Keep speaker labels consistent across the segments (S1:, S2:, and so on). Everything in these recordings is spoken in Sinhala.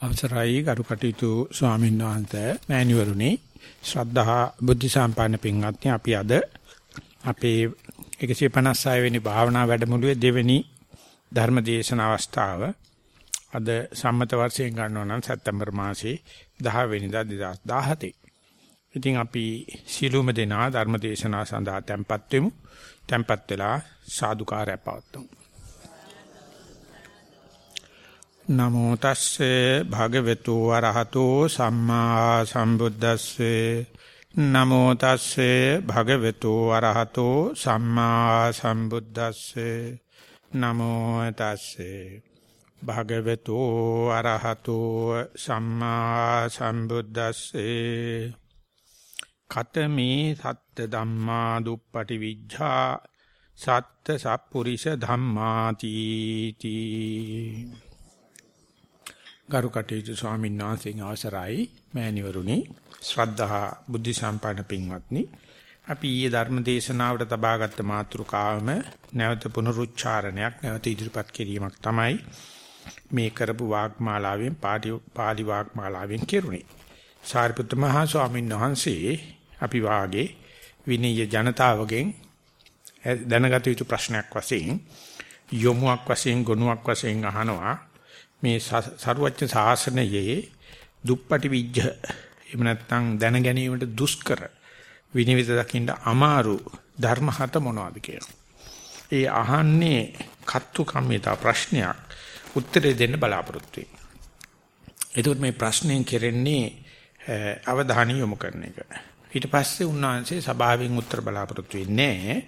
S1: අවසරයි ගරු කටයුතු ස්වාමීන් වහන්සේ මෑණිවරුනි ශ්‍රද්ධා බුද්ධ සම්පන්න පින්වත්නි අපි අද අපේ 156 වෙනි භාවනා වැඩමුළුවේ දෙවෙනි ධර්ම දේශන අවස්ථාව අද සම්මත වර්ෂයෙන් ගන්නවා නම් සැප්තැම්බර් මාසේ 10 වෙනිදා 2017. ඉතින් අපි සීලුම දෙනා ධර්ම දේශනාව සඳහා tempත් වෙමු. tempත් වෙලා සාදුකාරය පවත්වමු. නමෝ තස්සේ භගවතු වරහතෝ සම්මා සම්බුද්දස්සේ. නමෝ තස්සේ භගවතු වරහතෝ සම්මා සම්බුද්දස්සේ. නමෝ තස්සේ භගවතු වරහතෝ සම්මා සම්බුද්දස්සේ. කතමේ සත්ත ධම්මා දුප්පටි විජ්ජා සත්ත සප්පුරිස ධම්මාති තී ගරු කටයුතු ස්වාමීන් වහන්සේගේ අවසරයි මෑණිවරුනි. ශ්‍රද්ධා බුද්ධ සම්පන්න පින්වත්නි. අපි ඊයේ ධර්ම දේශනාවට තබාගත් මාතෘකාවම නැවත පුනරුච්චාරණයක් නැවත ඉදිරිපත් කිරීමක් තමයි මේ කරපු වාග්මාලාවෙන් පාලි වාග්මාලාවෙන් කෙරුණේ. සාරිපුත්ත මහා ස්වාමීන් වහන්සේ අපි වාගේ විනීය ජනතාවගෙන් දැනගත යුතු ප්‍රශ්නයක් වශයෙන් යොමුක් වශයෙන් ගුණයක් වශයෙන් අහනවා. මේ සරුවච්ච සාසනයේ දුප්පටි විජ්ජ එහෙම නැත්නම් දැන ගැනීමට දුෂ්කර විනිවිද දකින්න අමාරු ධර්ම හත මොනවද කියලා. ඒ අහන්නේ කත්තු කම්මිතා ප්‍රශ්නයක් උත්තරේ දෙන්න බලාපොරොත්තු වෙයි. එතකොට මේ ප්‍රශ්නෙන් කෙරෙන්නේ අවධානය යොමු කරන එක. ඊට පස්සේ උන්වහන්සේ සභාවෙන් උත්තර බලාපොරොත්තු වෙන්නේ නැහැ.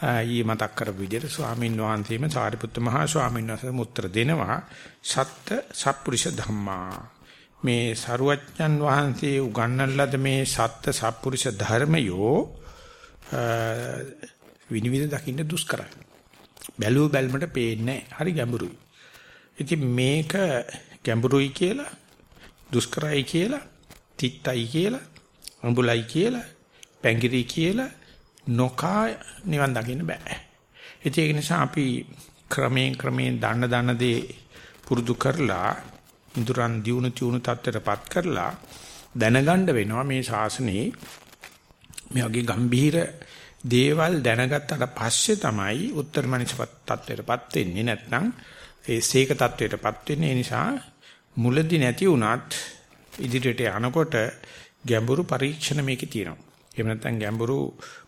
S1: ඊ මතක් කරපු විදිහට ස්වාමීන් වහන්සේම සාරිපුත්ත මහා ස්වාමීන් වහන්සේ උත්තර දෙනවා. සත්ත සත්පුරුෂ ධම්මා. මේ සරුවච්චන් වහන්සේ උගන්වන ලද මේ සත්ත සත්පුරුෂ ධර්මයෝ විනිවිද දකින්න දුෂ්කරයි. බැලුව බැලමට පේන්නේ හරි ගැඹුරුයි. ඉතින් මේක ගැඹුරුයි කියලා දුෂ්කරයි කියලා තිත්තයි කියලා අඹුලයි කියලා පැංගිරි කියලා නොකා නිවන් දකින්න බෑ. ඒක නිසා අපි ක්‍රමයෙන් ක්‍රමයෙන් දන්න දන්න දේ පුරුදු කරලා ඉදurang දියුණු තියුණු තත්ත්වයටපත් කරලා දැනගන්න වෙනවා මේ ශාසනයේ. මේ වගේ ගම්භීර දේවල් දැනගත්තට පස්සේ තමයි උත්තරමනිසපත් තත්ත්වයටපත් වෙන්නේ. නැත්නම් ඒ සීක තත්ත්වයටපත් වෙන්නේ. නිසා මුලදී නැති වුණත් ඉදිරියට යනකොට ගැඹුරු පරීක්ෂණ මේකේ තියෙනවා. එහෙම නැත්නම් ගැඹුරු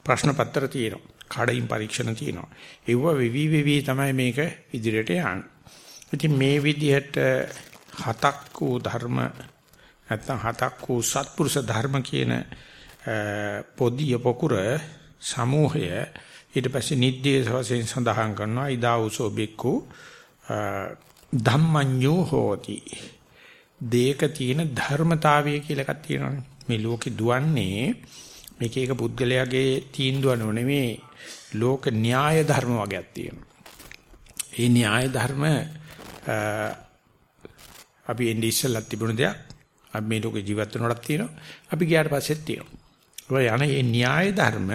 S1: ප්‍රශ්න පත්‍ර තියෙනවා. කඩින් පරීක්ෂණ තියෙනවා. ඒව විවි විවි තමයි මේක ඉදිරියට යන්නේ. ඉතින් මේ විදිහට හතක් වූ ධර්ම නැත්නම් හතක් වූ සත්පුරුෂ ධර්ම කියන පොදිය පොකුර සමූහය ඊට පස්සේ නිද්දේශ වශයෙන් සඳහන් කරනවා ඉදා උසෝ බික්කු ධම්මඤ්ඤෝ හෝති දේක තියෙන ධර්මතාවය කියලා එකක් තියෙනවානේ මේ ලෝකේ දුවන්නේ මේක එක පුද්ගලයාගේ තීන්දුව නෙමෙයි ලෝක න්‍යාය ධර්ම වගේක් තියෙනවා. ඒ න්‍යාය ධර්ම අපි එන්නේ ඉස්සෙල්ලත් තිබුණ දෙයක්. අපි මේ ලෝකේ ජීවත් වෙනකොටත් තියෙනවා. අපි ගියාට පස්සෙත් තියෙනවා. ඔය යන මේ න්‍යාය ධර්ම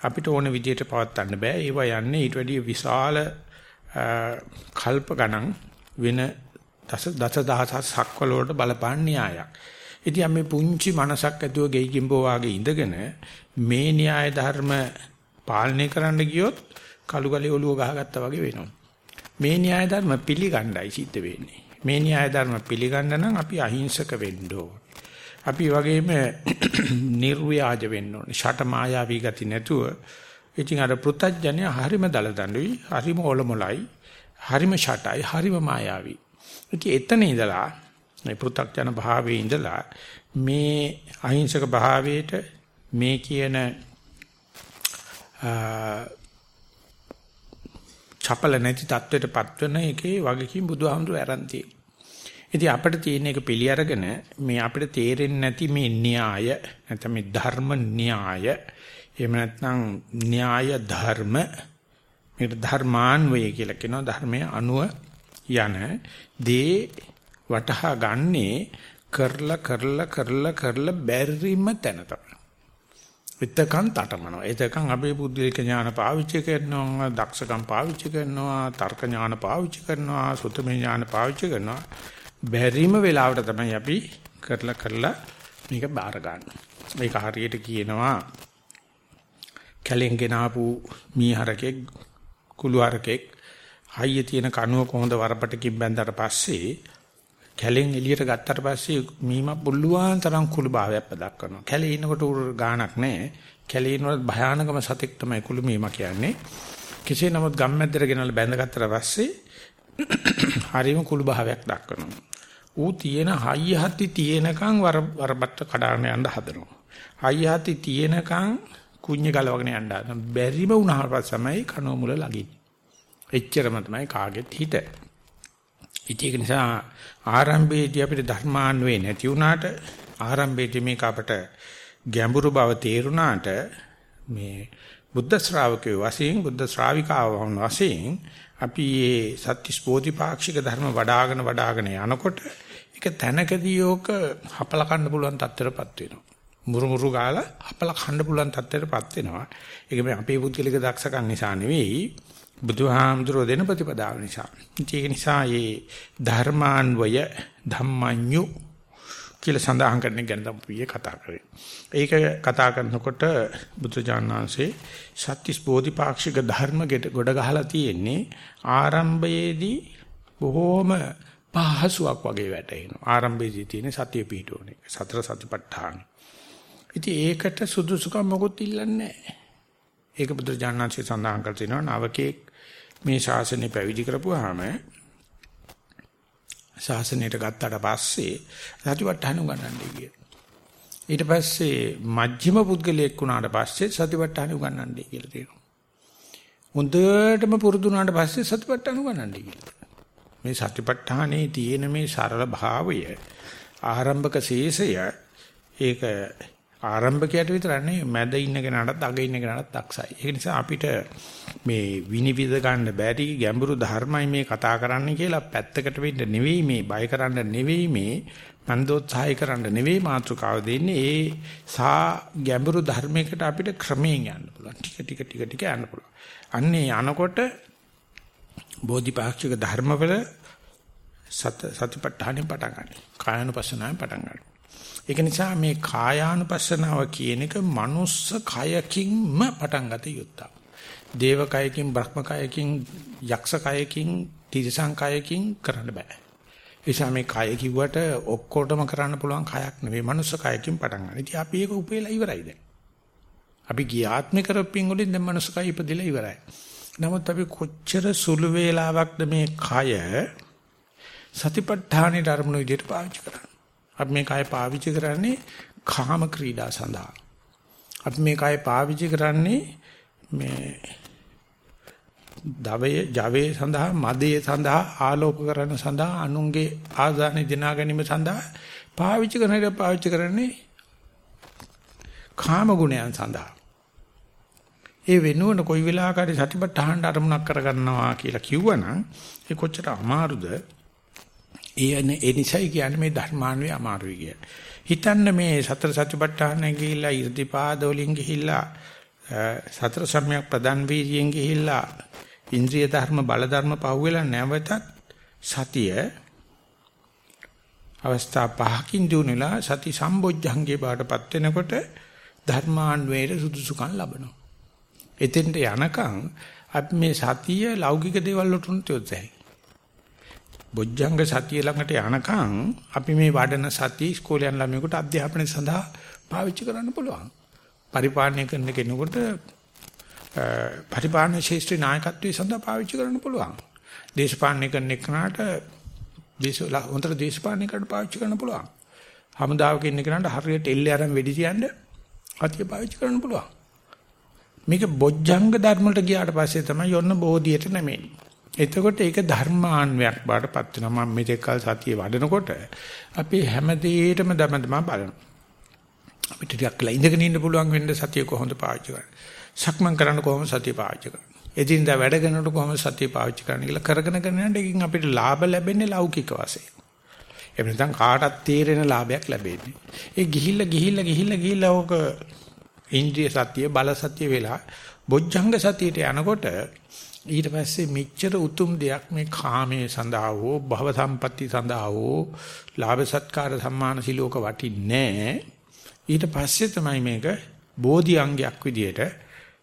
S1: අපිට ඕන විදිහට පවත්වන්න බෑ. ඒවා යන්නේ ඊට වැඩිය විශාල කල්ප ගණන් වෙන දස දස දහසක් සක්වල වලට බලපාන න්‍යායක්. ඉතින් අපි පුංචි මනසක් ඇතුව ගෙයි කිඹෝ වාගේ ඉඳගෙන මේ න්‍යාය ධර්ම පාලනය කරන්න ගියොත් කළු ගලේ ඔලුව ගහගත්තා වගේ වෙනවා. මේ න්‍යාය ධර්ම පිළිගන්නයි සිද්ධ වෙන්නේ. මේ න්‍යාය ධර්ම පිළිගන්න නම් අපි අහිංසක වෙන්න අපි වගේම නිර්ව්‍යාජ වෙන්න ඕනේ. ෂට මායාවී ගති නැතුව ඉතින් අර පෘතජ්ජනය හරිම දලදඬුයි, හරිම ඔලොමලයි, හරිම ෂටයි, හරිම මායාවී. ඉතින් එතන ඉඳලා මේ පෘථග්ජන භාවයේ ඉඳලා මේ අහිංසක භාවයට මේ කියන චපල නැති தത്വෙටපත් වෙන එකේ වගකීම් බුදුහාමුදුරු ආරම්භ තියෙනවා. ඉතින් අපිට තියෙන එක පිළි අරගෙන මේ අපිට තේරෙන්නේ නැති මේ න්‍යාය නැත්නම් මේ ධර්ම න්‍යාය එහෙම නැත්නම් න්‍යාය ධර්ම මේකට ධර්මාන්වය කියලා කියනවා ධර්මයේ අනුව යන දේ වටහා ගන්නේ කරලා කරලා කරලා කරලා බැරිම තැන තමයි. එතකන් තටමනවා. එතකන් අපේ බුද්ධික ඥාන පාවිච්චි කරනවා, දක්ෂකම් පාවිච්චි කරනවා, තර්ක ඥාන පාවිච්චි කරනවා, සුතමේ ඥාන පාවිච්චි කරනවා. බැරිම වෙලාවට තමයි අපි කරලා කරලා මේක බාර ගන්න. මේක හරියට කියනවා කැලෙන් ගෙනාපු මීහරකෙක් කුළුහරකෙක් හයිය තියෙන කණුව කොහොඳ වරපටකින් බැඳලා පස්සේ කැලෙන් එළියට ගත්තට පස්සේ මීම පුළුවන් තරම් කුළු භාවයක් පදක් කරනවා. කැලේ ඉන්නකොට උර ගාණක් නැහැ. කැලේ ඉන්නකොට භයානකම සතෙක් තමයි කුළු මීම කියන්නේ. කෙසේ නමුත් ගම්මැද්දට ගෙනල්ලා බැඳගත්තට පස්සේ හරිම කුළු භාවයක් දක්වනවා. ඌ තියෙන හයිය හති තියෙනකන් වර වරපට කඩාගෙන යන්න හදනවා. හයිය හති තියෙනකන් කුඤ්ඤ ගලවගෙන යන්න හදනවා. බැරිම වුණාට පස්සමයි කනෝ මුල ලගින්නේ. එච්චරම තමයි කාගෙත් හිත. ඒක නිසා ආරම්භයේදී අපිට ධර්මාන්වේ නැති වුණාට ආරම්භයේදී මේක අපට ගැඹුරු බව තේරුණාට මේ බුද්ධ ශ්‍රාවකයෝ වශයෙන් බුද්ධ ශ්‍රාවිකාව වශයෙන් අපි මේ සත්‍විස් බෝධිපාක්ෂික ධර්ම වඩ아가න වඩ아가න යනකොට ඒක තැනකදී ඕක හපල කන්න පුළුවන් තත්ත්වයටපත් වෙනවා. මුරුමුරු ගාලා හපල කන්න පුළුවන් තත්ත්වයටපත් වෙනවා. ඒක මේ අපේ පුද්ගලික දක්ෂකම් නිසා නෙවෙයි බුදුහාමුදුරෝ දෙන ප්‍රතිපදාව නිසා. ඒක නිසා මේ ධර්මාන්වය ධම්මඤ්ඤු කියලා සඳහන් කරන ගැන තමයි කතා කරේ. ඒක කතා කරනකොට බුදුජානනාංශේ සත්‍තිස් බෝධිපාක්ෂික ධර්ම ගොඩ ගහලා තියෙන්නේ ආරම්භයේදී බොහොම පහසුවක් වගේ වැටෙනවා. ආරම්භයේදී තියෙන සතිය පිහිටෝනේ. සතර සතිපට්ඨාන. ඉතින් ඒකට සුදුසුකම් මොකුත් ඉල්ලන්නේ නැහැ. ඒක බුදුජානනාංශේ සඳහන් කර තිනවා නවකේ මේ ශාසනය පැවිදි කරපුවාම ශාසනයට ගත්තාට පස්සේ සතිපට්ඨාන උගන්වන්නේ කිය. ඊට පස්සේ මජ්ක්‍ධිම පුද්ගලයෙක් වුණාට පස්සේ සතිපට්ඨාන උගන්වන්නේ කියලා තියෙනවා. හොඳටම පුරුදු වුණාට පස්සේ සතිපට්ඨාන උගන්වන්නේ කියලා. මේ සතිපට්ඨානේ තියෙන මේ සරල භාවය ආරම්භක ශේෂය ඒක ආරම්භකයට විතරක් නෙවෙයි මැද ඉන්න කෙනාටත් අග ඉන්න කෙනාටත් දක්ෂයි. ඒක නිසා අපිට මේ විනිවිද ගන්න බැරි ගැඹුරු ධර්මයි මේ කතා කරන්න කියලා පැත්තකට වෙන්න නෙවෙයි මේ බය කරන්න නෙවෙයි මේ මන්දෝත්සාහය කරන්න නෙවෙයි මාතෘකාව දෙන්නේ ඒ සා ගැඹුරු ධර්මයකට අපිට ක්‍රමයෙන් යන්න පුළුවන්. ටික ටික ටික ටික යන්න පුළුවන්. අන්නේ යනකොට බෝධිපාක්ෂික ධර්මවල සත සතිපට්ඨානෙ පටන් ගන්නවා. කායानुපස්සනාවෙන් පටන් ගන්නවා. ඒක නිසා මේ කායානුපස්සනාව කියන එක මනුස්ස කයකින්ම පටන් ගත යුත්තක්. දේව කයකින්, බ්‍රහ්ම කයකින්, යක්ෂ කයකින්, තිරිසන් කයකින් කරන්න බෑ. එනිසා මේ කය කිව්වට ඔක්කොටම කරන්න පුළුවන් කයක් නෙවෙයි මනුස්ස කයකින් පටන් ගන්න. ඉතින් අපි ඒක උපේලා ඉවරයි දැන්. අපි ගියාත්ම කරපින් වලින් දැන් මනුස්ස කය ඉපදිලා ඉවරයි. නමුත් අපි කොච්චර සුළු වේලාවක්ද මේ කය සතිපට්ඨානෙට අරමුණු විදිහට පාවිච්චි කරන්නේ. අපි මේ කය පාවිච්චි කරන්නේ කාම ක්‍රීඩා සඳහා. අපි මේ කය පාවිච්චි කරන්නේ මේ දවයේ ජවයේ සඳහා මදයේ සඳහා ආලෝක කරන සඳහා අනුන්ගේ ආදාන දිනා ගැනීම සඳහා පාවිච්චි කරන එක පාවිච්චි කරන්නේ කාම ගුණයන් සඳහා. ඒ වෙනුවන කොයි වෙලාවකරි සතිපට්ඨාන අරමුණක් කරගන්නවා කියලා කිව්වනම් ඒ කොච්චර අමාරුද ඒ ඒ නිසයි කියන්නේ මේ ධර්මාන්වේ අමාරුයි කිය. හිතන්න මේ සතර සතිපට්ඨාන ගිහිල්ලා ඉර්ධිපාද වලින් ගිහිල්ලා සතර සම්‍යක් ප්‍රදන් වීර්යයෙන් ගිහිල්ලා ඉන්ද්‍රිය ධර්ම බල ධර්ම පහුවෙලා නැවතත් සතිය අවස්ථා පහකින් දුණලා සති සම්බොජ්ජංගේ බාටපත් වෙනකොට ධර්මාන්වේට සුදුසුකම් ලබනවා. එතෙන්ට යනකම් අපි මේ සතිය ලෞකික දේවල් වලට උන්ට යොදයි. බොජ්ජංග සතිය ළඟට යනකම් අපි මේ වඩන සතිය ඉස්කෝලේ යන ළමයෙකුට අධ්‍යාපනය සඳහා පාවිච්චි කරන්න පුළුවන්. පරිපාලනය කරන කෙනෙකුට පරිපාලන ශාස්ත්‍රීය නායකත්වයේ සඳහා පාවිච්චි කරන්න පුළුවන්. දේශපාලනය කරන එකට දේශ උන්තර දේශපාලනය කරන්න පාවිච්චි කරන්න පුළුවන්. හමුදාවක ඉන්න කෙනාට හරියට එල්ලේ අරන් වෙඩි තියන්න අතිය පාවිච්චි කරන්න පුළුවන්. මේක බොජ්ජංග ධර්ම වලට ගියාට පස්සේ තමයි යොන්න බෝධියට නැමෙන්නේ. එතකොට ඒක ධර්මාන්වයක් බාටපත් වෙනවා. මම මෙතෙක් කල සතිය වඩනකොට අපි හැම දෙයකටම දමදම බලනවා. අපිට ටිකක් ලා ඉඳගෙන ඉන්න පුළුවන් වෙන්න සතිය කොහොමද පාවිච්චි කරන්නේ? සක්මන් කරන්න කොහොමද සතිය පාවිච්චි කරන්නේ? එදින්දා වැඩ කරනකොට කොහොමද සතිය පාවිච්චි කරන්නේ කියලා කරගෙන කරගෙන එකකින් අපිට ලාභ ලැබෙන්නේ ලෞකික වශයෙන්. එහෙම නැත්නම් කාටත් තේරෙන ලාභයක් ලැබෙන්නේ. ඒ ගිහිල්ලා ගිහිල්ලා ගිහිල්ලා ගිහිල්ලා ඕක ඉන්ද්‍රිය සතිය බල සතිය වෙලා බොජ්ජංග සතියට යනකොට ඊට පස්සේ මෙච්චර උතුම් දෙයක් මේ කාමයේ සඳහා හෝ භව සම්පatti සඳහා හෝ ලාභ සත්කාර සම්මාන සිලෝක වටින්නේ ඊට පස්සේ තමයි මේක බෝධි අංගයක් විදියට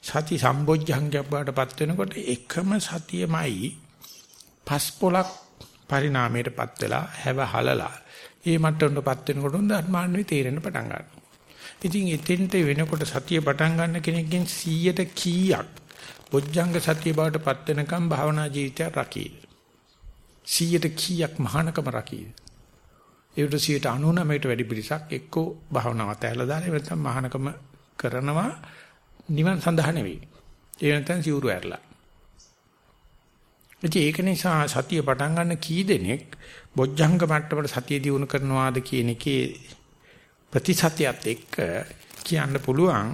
S1: සති සම්බොජ්ජංගයක් බවටපත් වෙනකොට එකම සතියමයි පස් පොලක් පරිණාමයටපත් වෙලා හැව හලලා ඒ මට්ටමටපත් වෙනකොට ධර්මාන්වේ තේරෙන්න පටන් ගන්නවා. ඉතින් එතෙන්ට වෙනකොට සතිය පටන් ගන්න කෙනෙක්ගෙන් 100ට කීයක් බොජ්ජංග සතිය බවටපත් වෙනකම් භාවනා ජීවිතය රකීද? 100ට කීයක් මහානකම රකීද? ඒකට 99ට වැඩි පිරිසක් එක්කෝ භාවනාව තැහැලා දාලා නැත්නම් මහානකම කරනවා නිවන් සඳහා නෙවෙයි. ඒ නැත්නම් සිවුරු ඇරලා. ඉතින් ඒක නිසා සතිය පටන් ගන්න කී දෙනෙක් බොජ්ජංග මට්ටමට සතිය දිනු කරනවාද කියන එකේ ප්‍රතිසතියත් එක්ක කියන්න පුළුවන්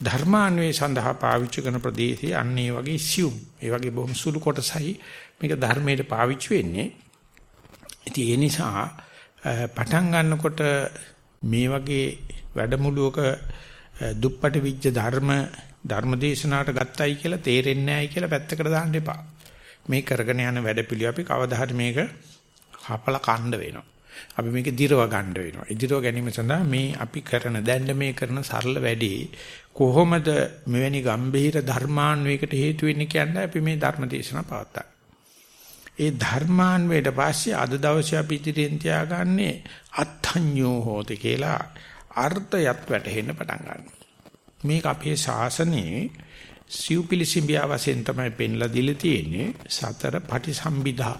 S1: ධර්මාන්වේ සඳහා පාවිච්චි කරන ප්‍රදේශයේ අන්න ඒ වගේ සියුම් ඒ වගේ බොහොම සුළු කොටසයි මේක ධර්මයට පාවිච්චි වෙන්නේ. ඉතින් ඒ නිසා පටන් ගන්නකොට මේ වගේ වැඩමුළුවක දුප්පට විජ්ජ ධර්ම ධර්මදේශනාට ගත්තයි කියලා තේරෙන්නේ නැහැයි කියලා පැත්තකට දාන්න එපා. මේ කරගෙන යන වැඩපිළිවෙල අපි කවදා හරි මේක හපලා කණ්ඩ වෙනවා. අපි මේක දිරව ගන්න වෙනවා. ඉදිරව ගැනීම සඳහා මේ අපි කරන දැන්න මේ කරන සරල වැඩේ කොහොමද මෙවැනි ගම්භීර ධර්මාන්වයකට හේතු වෙන්නේ කියන්නේ අපි මේ ධර්ම දේශනා පවත්තා. ඒ ධර්මාන්වයට පස්සේ අද දවසේ අපි ඉදිරියෙන් තියාගන්නේ අත්ඤ්ඤෝ හෝති කියලා අර්ථයත් වැටහෙන්න පටන් ගන්නවා. මේක අපේ ශාසනයේ සිව්පිලිසිඹියා වශයෙන් තමයි පෙන්ලා දීලා තියෙන්නේ සතර පටිසම්භිදා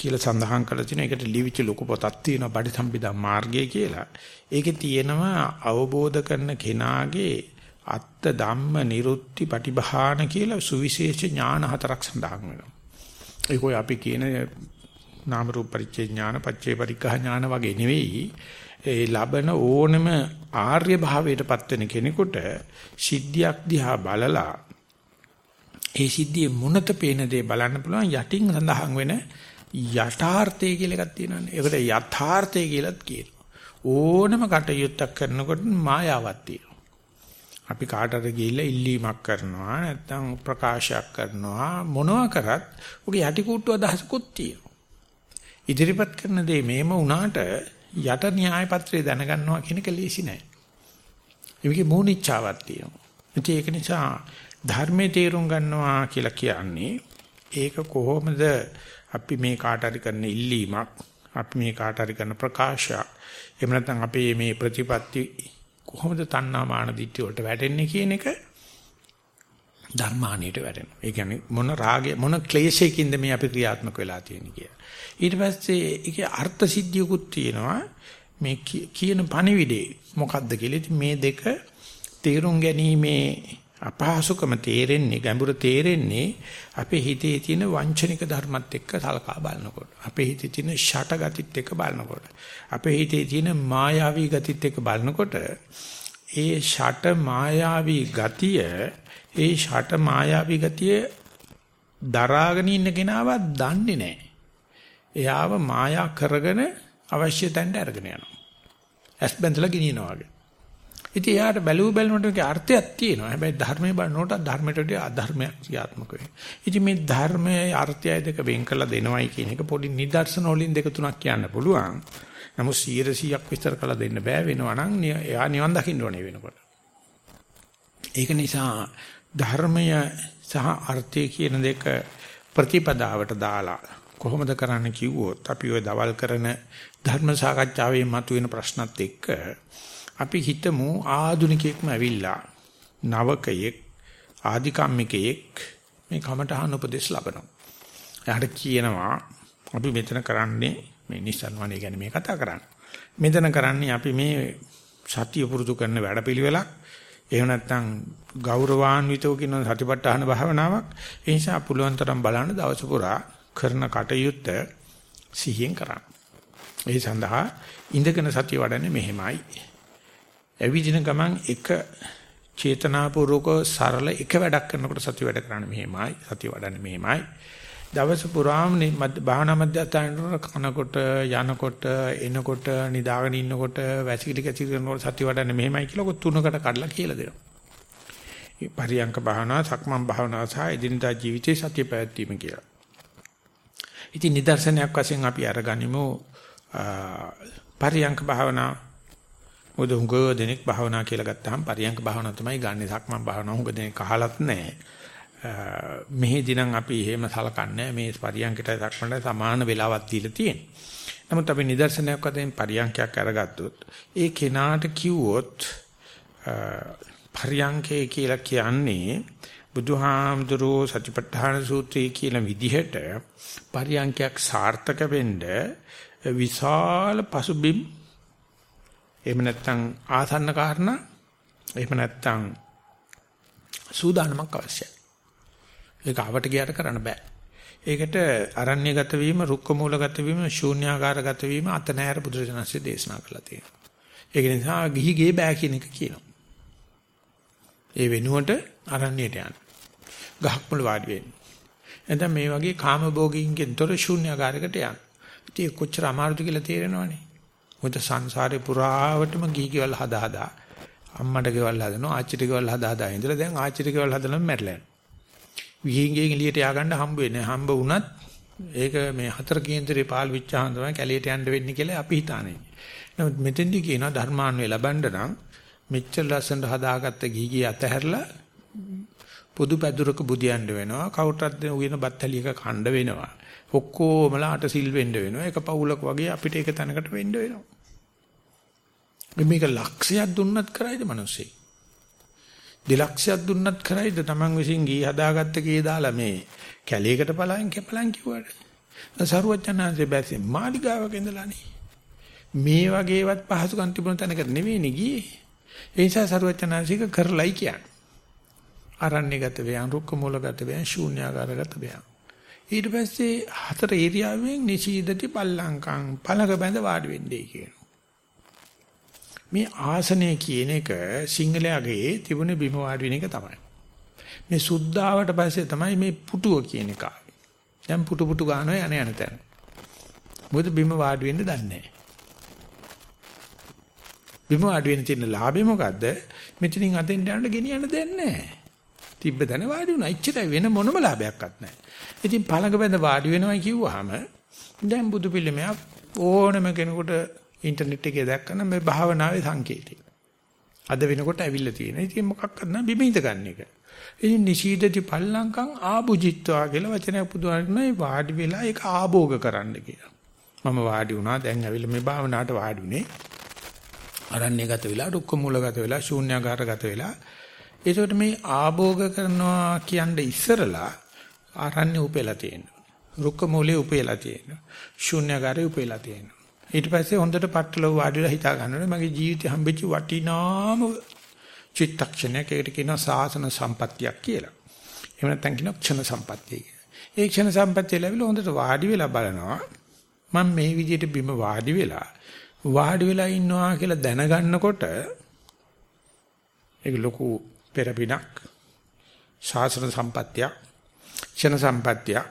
S1: කියලා සඳහන් කරලා තිනවා. ඒකට ලිවිච්ච ලොකු පොතක් තියෙනවා පටිසම්භිදා මාර්ගය කියලා. ඒකේ තියෙනවා අවබෝධ කරන කෙනාගේ අත්ත ධම්ම නිරුත්ති පටිභාන කියලා සුවිශේෂ ඥාන හතරක් සඳහන් වෙනවා. ඒක ඔය අපි කියන නාම රූප පරිච්ඡේ ඥාන, පච්චේ පරික්ඛා ඥාන වගේ නෙවෙයි. ඒ ලබන ඕනම ආර්ය භාවයටපත් වෙන කෙනෙකුට සිද්ධියක් දිහා බලලා ඒ සිද්ධියේ මුනත පේන දේ බලන්න පුළුවන් යටින් සඳහන් වෙන යථාර්ථය කියලා එකක් තියෙනවානේ. ඒකට යථාර්ථය කියලාත් කියනවා. ඕනම කටයුත්තක් කරනකොට මායාවක් තියෙනවා. අපි කාටද ගිහිල්ලා ඉල්ලීමක් කරනවා නැත්නම් ප්‍රකාශයක් කරනවා මොනවා කරත් ඔගේ යටි කුට්ටු අදහසකුත් තියෙනවා. ඉදිරිපත් කරන දේ මේම වුණාට යට න්‍යාය පත්‍රය දැනගන්නවා කියන එක ලේසි නෑ. ඒකේ මෝනිච්චාවක් තියෙනවා. ඒක නිසා ධර්මයේ තේරුම් ගන්නවා කියලා කියන්නේ ඒක කොහොමද අපි මේ කාට හරි කරන ඉල්ලීමක් අපි මේ කාට හරි කරන ප්‍රකාශයක් එහෙම නැත්නම් අපේ මේ ප්‍රතිපත්ති කොහොමද තණ්හා මාන දිට්ඨිය වලට වැටෙන්නේ කියන එක ධර්මාණයට වැටෙනවා. ඒ කියන්නේ මොන රාගය මොන ක්ලේශයකින්ද මේ අපි ක්‍රියාත්මක වෙලා තියෙන්නේ කියලා. ඊට පස්සේ ඒකේ අර්ථ සිද්ධියකුත් තියෙනවා. මේ කියන පණිවිඩේ මොකද්ද කියලා. ඉතින් මේ දෙක තේරුම් ගැනීමේ අපහසුකම තේරෙන්නේ ගැඹුර තේරෙන්නේ අපේ හිතේ තියෙන වංචනික ධර්මත් එක්ක සලකා බලනකොට අපේ හිතේ තියෙන ෂට ගතිත් එක්ක බලනකොට අපේ හිතේ තියෙන මායාවී ගතිත් එක්ක බලනකොට ඒ ෂට මායාවී ගතිය ඒ ෂට මායාවී ගතිය දරාගෙන ඉන්න කෙනාවත් දන්නේ නැහැ එයාව මායා කරගෙන අවශ්‍ය තැනට අරගෙන යනවා. ඇස් බැඳලා ගෙනියනවා වගේ. ඉතින් එයාට බැලුව බැලුමට ඒකේ අර්ථයක් තියෙනවා. හැබැයි ධර්මයේ බලනකොට ධර්මයට වඩා අධර්මයක් ක්‍රියාත්මක වෙනවා. ඉතින් මේ ධර්මයේ අර්ථය දෙක වෙන් කරලා දෙනවයි කියන එක පොඩි නිදර්ශන වලින් දෙක තුනක් කියන්න පුළුවන්. නමුත් 100ක් විස්තර කරලා දෙන්න බෑ වෙනවා නම් එයා නිවන් දකින්න ඕනේ වෙනකොට. ඒක නිසා ධර්මය සහ අර්ථය කියන දෙක ප්‍රතිපදාවට දාලා කොහොමද කරන්න කිව්වොත් අපි ওই දවල් කරන ධර්ම සාකච්ඡාවේ මතුවෙන ප්‍රශ්නත් එක්ක අපි හිතමු ආදුනිකයෙක්ම ඇවිල්ලා නවකයෙක් ආධිකම්මිකයෙක් මේ කමඨහන උපදෙස් ලබනවා. එයාට කියනවා අපි මෙතන කරන්නේ මේ නිසන් වනේ ගැන මේ කතා කරන්නේ. මෙතන කරන්නේ අපි මේ සතිය පුරුදු කරන වැඩපිළිවෙලක්. එහෙම නැත්නම් ගෞරවාන්විතව කියන සතිපට්ඨාන භාවනාවක්. ඒ නිසා පුළුවන් තරම් බලන්න දවස පුරා කරන කටයුත්ත සිහියෙන් කරන්න. ඒ සඳහා ඉඳගෙන සතිය වඩන්නේ මෙහෙමයි. ඇවිදින ගමන් එක චේතනාපූර්වක සරල එක වැඩක් කරනකොට සතිය වැඩ කරන්නේ මෙහෙමයි. සතිය වඩන්නේ මෙහෙමයි. දවස පුරාම භාවනා මධ්‍යස්ථානවල කනකොට යනකොට එනකොට නිදාගෙන ඉන්නකොට වැසිකිලි කැසිලි කරනකොට සතිය වඩන්නේ මෙහෙමයි කියලා කො තුනකට කඩලා කියලා දෙනවා. පරියංක භාවනාව, සක්මන් භාවනාව සහ එදිනදා ජීවිතයේ සතිය පැවැත්වීම කියලා. ඉතින් නිදර්ශනයක් වශයෙන් අපි අරගනිමු පරියංක භාවනාව. මොකද හුඟ දෙනෙක් භාවනා කියලා ගත්තාම පරියංක භාවනාව තමයි ගන්නෙ. සක්මන් භාවනාව හුඟ දෙනෙක් අහලත් නැහැ. මෙහිදී නම් අපි එහෙම සලකන්නේ මේ පරියංකටයි සක්මන්ටයි සමාන වෙලාවක් දීලා තියෙන්නේ. නමුත් අපි නිදර්ශනයක් වශයෙන් පරියංකයක් අරගත්තොත් ඒ කෙනාට කිව්වොත් පරියංකේ කියලා කියන්නේ බුදුහාමුදුරෝ සතිපට්ඨාන සූත්‍රයේ කියන විදිහට පරියංකයක් සාර්ථක වෙන්න විශාල පසුබිම් එහෙම නැත්නම් ආසන්න කාරණා එහෙම නැත්නම් සූදානමක් අවශ්‍යයි. ඒක ආවට ගියට කරන්න බෑ. ඒකට අරණ්‍යගත වීම, රුක්ක මූලගත වීම, ශූන්‍යාකාරගත වීම අතනෑර බුදුරජාණන්සේ දේශනා කළා තියෙනවා. ඒක නිසා ගිහි ගේ බෑ කියන එක කියනවා. ඒ වෙනුවට අරණ්‍යයට යන්න. ගහක් මුල වාඩි වෙන්න. එතන මේ වගේ කාමභෝගීන්ගෙන් තොර ශූන්‍යාකාරයකට යන්න. ඉතින් කොච්චර අමාරුද කියලා තේරෙනවනේ. මොකද සංසාරේ පුරාවටම ගිහිගෙවල් හදා හදා අම්මට ගෙවල් හදනවා ආච්චිට ගෙවල් හදා හදා ඉඳලා දැන් ආච්චිට ගෙවල් හදලා මැරලා යනවා. විහිංගෙන් එළියට ය아가න්න හම්බ වෙන්නේ. හම්බ වුණත් ඒක මේ හතර කේන්දරේ පාල් විච්චාන් තමයි කැලියට යන්න වෙන්නේ කියලා අපි හිතානේ. නමුත් මෙතෙන්දි කියනවා ධර්මාන්වේ ලබන්න නම් මෙච්චර ලස්සනට හදාගත්ත ගිහිගේ අතහැරලා පොදු පැදුරක බුදියන්න වෙනවා. කවුටත් උයන බත්තලියක කණ්ඩ වෙනවා. ඔක්කොමලා අට සිල් වෙන්න වෙනවා. එක පවුලක වගේ අපිට ඒක තැනකට වෙන්න වෙනවා. මේක ලක්ෂයක් දුන්නත් කරයිද මිනිස්සේ? දෙලක්ෂයක් දුන්නත් කරයිද Taman විසින් ගී හදාගත්ත කී දාලා මේ කැලේකට පලයන් කැපලන් කිව්වට. සරුවචනාංශේ බැසේ මාලිගාවක ඉඳලානේ. මේ වගේවත් පහසුකම් තිබුණ තැනකට නෙවෙයිනේ ගියේ. ඒ නිසා සරුවචනාංශික කරලයි කියන්නේ. අරණ්‍යගත වේයන් රුක්ක මූලගත වේයන් ශූන්‍යාකාරගත වේයන්. ඊට පස්සේ හතර ඒරියාවෙන් නිශීදති පල්ලංකම් පළක බැඳ වාඩි වෙන්නේ කියනවා. මේ ආසනය කියන එක සිංහලයාගේ තිබුණ බිම වාඩි වෙන එක තමයි. මේ සුද්ධාවට පස්සේ තමයි මේ පුටුව කියන එක ආවේ. දැන් පුටු පුටු ගන්නවා යන යන තැන. මොකද බිම වාඩි වෙන්න දන්නේ නැහැ. බිම වාඩි වෙන තියෙන ලාභය මොකද්ද? මෙතනින් අතෙන් යන්න ගෙනියන්න දෙන්නේ නැහැ. තිබ්බ තැන වාඩි වුණා. ඉච්චරයි වෙන මොනම ලාභයක්වත් නැහැ. ඉතින් පළඟ බඳ වාඩි වෙනවා කිව්වහම දැන් බුදු පිළිමයක් ඕනම කෙනෙකුට ඉන්ටර්නෙට් එකේ දැක්කම මේ භාවනාවේ සංකේතය. අද වෙනකොට ඇවිල්ලා තියෙනවා. ඉතින් මොකක්වත් නැහැ බිම ඉඳ ගන්න එක. ඉතින් නිශීදති පල්ලංකම් ආභුජිත්වා කියලා වචනයක් පුදුවන්නේ වාඩි වෙලා ඒක ආභෝග කරන්න කියලා. මම වාඩි වුණා දැන් ඇවිල්ලා මේ භාවනාවට වාඩි උනේ. අරණ්‍යගත වෙලා, දුක්ඛ මූලගත වෙලා, ශූන්‍යාකාරගත වෙලා. ඒකට මේ ආභෝග කරනවා කියන්නේ ඉස්සරලා අරණ්‍ය උපෙලා තියෙනවා. රුක්ක මූලයේ උපෙලා තියෙනවා. ශූන්‍යාකාරයේ උපෙලා තියෙනවා. ඊට පස්සේ හොඳට පట్టලව වාඩිලා හිතා ගන්නවා මගේ ජීවිතේ හම්බෙච්ච වටිනාම චිත්තක්ෂණයක් ඒකට කියනවා සාසන සම්පත්තියක් කියලා. එහෙම නැත්නම් කියනවා ක්ෂණ සම්පත්තිය කියලා. ඒ ක්ෂණ සම්පත්තිය ලැබිලා හොඳට වාඩි වෙලා බලනවා මම මේ විදිහට බිම වාඩි වෙලා වාඩි වෙලා ඉන්නවා කියලා දැනගන්නකොට ඒක ලොකු පෙරපිනක් ශාසන සම්පත්තියක් ක්ෂණ සම්පත්තියක්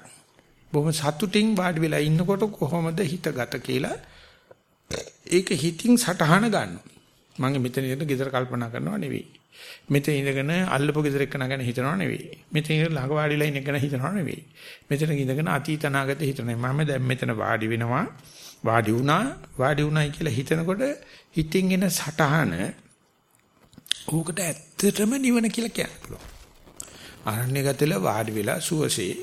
S1: බොහොම සතුටින් වාඩි වෙලා ඉන්නකොට කොහොමද හිතගත කියලා ඒක හිතින් සටහන ගන්නවා. මම මෙතන ඉඳන් ගෙදර කල්පනා කරනවා නෙවෙයි. මෙතන ඉඳගෙන අල්ලපු ගෙදර එක්කන ගැන හිතනවා නෙවෙයි. මෙතන ඉඳන් ළඟ වාඩිලා ඉන්න ගැන හිතනවා නෙවෙයි. මෙතන ඉඳගෙන අතීත අනාගත හිතනවා. මම දැන් මෙතන වාඩි වෙනවා. වාඩි වුණා, වාඩි වුණයි කියලා හිතනකොට හිතින් එන සටහන ඕකට ඇත්තටම නිවන කියලා කියන්න පුළුවන්. ආරණ්‍යගතල වාඩි වෙලා සුවසේ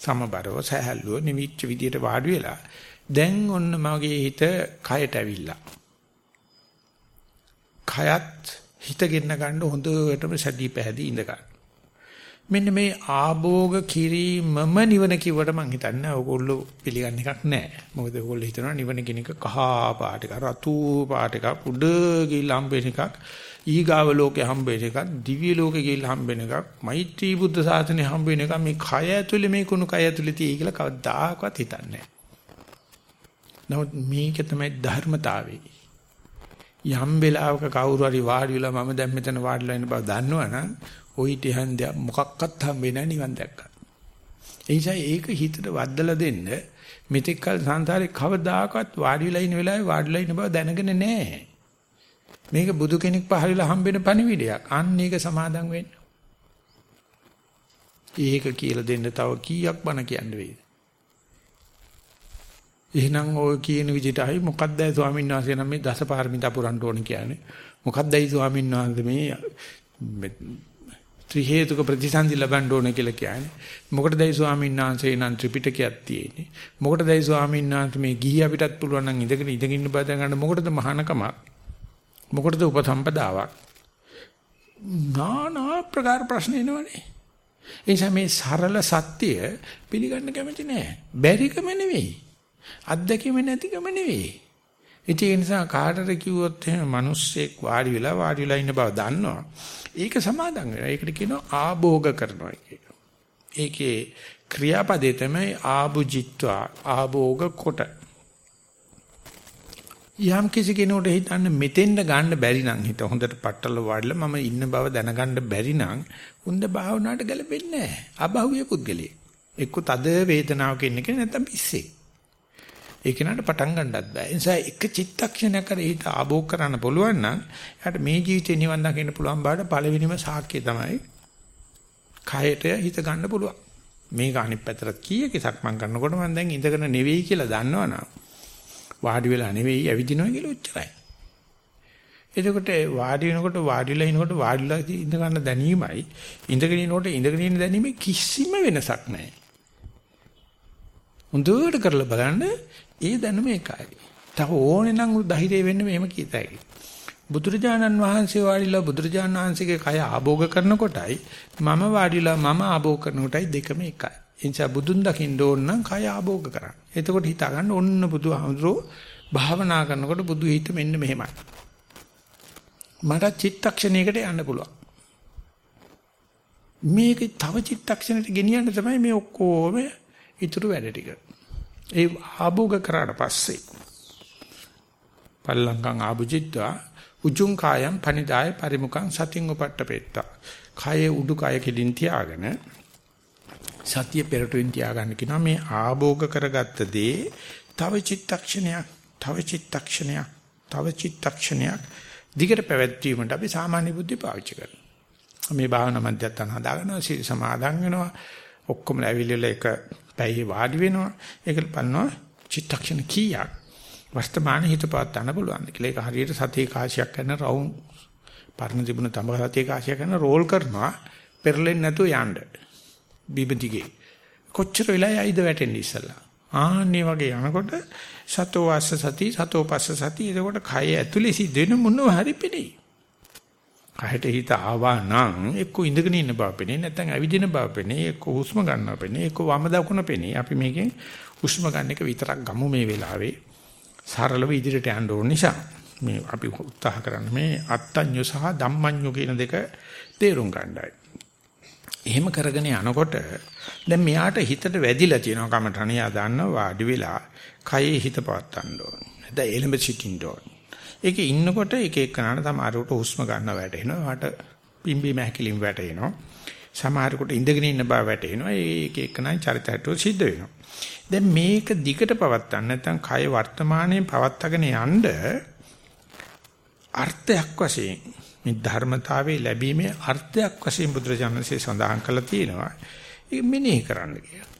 S1: සමබරව සහැල්ලුව නිවිච්ච විදියට වාඩි වෙලා දැන් ඔන්න මගේ හිත කයට ඇවිල්ලා. කයත් හිත ගෙන්න ගන්න හොඳටම සැදී පැහැදී ඉඳ ගන්න. මෙන්න මේ ආභෝග කිරීමම නිවන කිව්වට මං හිතන්නේ ඕගොල්ලෝ පිළිගන්න එකක් නැහැ. මොකද ඕගොල්ලෝ හිතනවා නිවන කියන එක කහ පාට එක, රතු පාට එක, උඩ ගිහිල්ලා හම්බෙන එකක්, ඊගාව ලෝකේ හම්බෙන එකක්, දිව්‍ය ලෝකේ ගිහිල්ලා හම්බෙන එකක්, මෛත්‍රී බුද්ධ සාසනේ හම්බෙන එකක් මේ කය ඇතුලේ මේ කුණු කය ඇතුලේ තියෙයි කියලා කවදාකවත් හිතන්නේ නැහැ. නමුත් මේක තමයි ධර්මතාවය. යම් වෙලාවක කවුරු හරි වාඩි වෙලා මම දැන් මෙතන වාඩිලා ඉන්න බව දන්නවනම් ওই ටිහන් මොකක්වත් හම්බෙන්නේ නැහැ නිවන් දැක්කා. ඒ නිසා ඒක හිතට වද්දලා දෙන්න මෙතෙක් කල සංසාරේ කවදාකවත් වාඩි වෙලා ඉන්න වෙලාවේ වාඩිලා ඉන්න බව දැනගෙන නැහැ. මේක බුදු කෙනෙක් පහළලා හම්බෙන පණිවිඩයක්. අන්න ඒක සමාදන් වෙන්න. ඒක කියලා දෙන්න තව කීයක් බණ කියන්න වේද? එහෙනම් ඔය කියන විදිහටයි මොකක්දයි ස්වාමීන් වහන්සේ නම් මේ දසපාරමිතා පුරන්න ඕන කියන්නේ. මොකක්දයි ස්වාමීන් වහන්සේ මේ ත්‍රි හේතුක ප්‍රතිසන්දි ලබන්න ඕන කියලා කියන්නේ. මොකටදයි ස්වාමීන් වහන්සේ නම් ත්‍රිපිටකයක් තියෙන්නේ. මොකටදයි ස්වාමීන් වහන්සේ මේ ගිහි අපිටත් පුළුවන් නම් ඉඳගෙන ඉඳගෙන ඉන්න බය ගන්න මොකටද මහානකමක්? මොකටද උපසම්පදාවක්? නානා ප්‍රකාර ප්‍රශ්න එනවනේ. ඒ නිසා මේ සරල සත්‍ය පිළිගන්න කැමති නෑ. බැරිකම නෙවෙයි. අත්දැකීම නැතිකම නෙවෙයි. ඒ නිසා කාටද කිව්වොත් එහෙම මිනිස්සෙක් වාඩි වෙලා වාඩි වෙලා ඉන්න බව දන්නවා. ඒක සමාදන් වෙනවා. ඒකට කියනවා ආභෝග කරනවා කියලා. ඒකේ ක්‍රියාපදේ තමයි ආභුජිත්වා ආභෝග කොට. යම් කිසි කෙනෙකුට හිතන්න මෙතෙන්ද ගන්න බැරි නම් හිත හොඳට පట్టල වඩලා මම ඉන්න බව දැනගන්න බැරි නම් උන්ද භාවනාවට ගැලපෙන්නේ නැහැ. අභෞවිය පුද්ගලියෙක්. එක්ක තද වේදනාවක ඉන්න කෙනෙක් නැත්තම් පිස්සේ. ඒ කෙනාට පටන් ගන්නත් බෑ. ඒ නිසා එක චිත්තක්ෂණයක් කර හිත ආභෝග කරන්න පුළුවන් නම් එයාට මේ ජීවිතේ නිවන් දකින්න පුළුවන් බාට පළවෙනිම සාක්ෂිය තමයි කයට හිත ගන්න පුළුවන්. මේක අනිත් පැත්තට කීයක සක්මන් කරනකොට මම දැන් ඉඳගෙන නෙවෙයි කියලා දන්නවනම් වාඩි වෙලා නෙවෙයි ඇවිදිනවා කියලා උච්චරයි. එතකොට වාඩි වෙනකොට වාඩිලා ඉනකොට වාඩිලා ඉඳ ගන්න දැනීමයි ඉඳගෙන ඉනකොට ඉඳගෙන ඉන්න දැනීමේ කිසිම වෙනසක් නැහැ. හොඳට කරලා බලන්න ඒ දැනුම එකයි. තව ඕනේ නම් ධෛර්යය වෙන්න මෙහෙම කීතයි. බුදුරජාණන් වහන්සේ වාඩිලා බුදුරජාණන් වහන්සේගේ කය ආභෝග කරනකොටයි මම වාඩිලා මම ආභෝග කරනකොටයි දෙකම එකයි. ඒ නිසා බුදුන් දකින්න ඕන නම් කය ආභෝග කරන්න. එතකොට හිතා ගන්න ඔන්න බුදුහාමුදුරෝ භාවනා කරනකොට බුදු හිත මෙන්න මෙහෙමයි. මට චිත්තක්ෂණයකට යන්න පුළුවන්. මේක තව චිත්තක්ෂණයට ගෙනියන්න තමයි මේ ඔක්කොම ඊටු වැඩ ටික. ඒ ආභෝග කරාට පස්සේ පල්ලංකං ආභුජිත්වා උජුං කායම් පනිදාය පරිමුඛං සතින් උපට්ඨපෙත්තා. කයේ උඩුකය කෙලින් තියාගෙන සතිය පෙරටුවෙන් තියාගන්න කියනවා මේ ආභෝග කරගත්ත දේ තව චිත්තක්ෂණයක් තව චිත්තක්ෂණයක් තව චිත්තක්ෂණයක් දිගට පැවැත්වීමට අපි සාමාන්‍ය බුද්ධි පාවිච්චි කරනවා මේ භාවනා මධ්‍යස්ථාන හදාගන්නවා සමාදන් වෙනවා ඔක්කොම ඇවිල්ලා එක පැයේ වාඩි වෙනවා. ඒක බලනවා චිත්තක්ෂණ කීයක් වර්තමාන හිත පාත් ගන්න පුළුවන් කියලා. ඒක හරියට සතිය කාශයක් කරන රවුම් පරණ තිබුණ තඹ සතිය කාශයක් කරන රෝල් කරනවා පෙරලෙන්නේ නැතුව යන්න. බිබදිගේ. කොච්චර වෙලා යයිද වැටෙන්නේ ඉස්සලා. ආන්නේ වගේ යනකොට සතෝ වාස්ස සති සතෝ පස්ස සති එතකොට කය ඇතුලේ සිද්ධ වෙන මොනවා හරි පෙනෙයි. කයට හිත ආවා නම් එක්ක ඉඳගෙන ඉන්න බව පෙනේ නැත්නම් ඇවිදින බව පෙනේ එක්ක හුස්ම ගන්නවා පෙනේ එක්ක වම දකුණ පෙනේ අපි මේකෙන් හුස්ම ගන්න එක විතරක් ගමු මේ වෙලාවේ සරලව ඉදිරියට යන්න ඕන නිසා මේ අපි උත්සාහ කරන්නේ මේ අත්තඤ්ඤු සහ ධම්මඤ්ඤු කියන දෙක තේරුම් ගන්නයි. එහෙම කරගෙන යනකොට දැන් මෙයාට හිතට වැදිලා තියෙනවා කමඨණ යා දන්නවා වාඩි වෙලා කයේ හිත පවත්තන්න ඕන. නැත්නම් එලඹ සිටින්න ඕන. ඒකේ ඉන්නකොට එක එකනට සමහරකට හුස්ම ගන්න වැටෙනවා. වට පිම්බි මහකිලින් වැටෙනවා. සමහරකට ඉඳගෙන ඉන්න බව වැටෙනවා. ඒක එකනයි චරිතයටෝ සිද්ධ වෙනවා. දැන් මේක දිගට පවත්තන්න නැත්නම් කය වර්තමානයේ පවත්තගෙන යන්න අර්ථයක් වශයෙන් මේ ධර්මතාවයේ ලැබීමේ අර්ථයක් වශයෙන් බුදුරජාණන්සේ සඳහන් කළා තියෙනවා. ඒක මෙනෙහි කරන්න කියලා.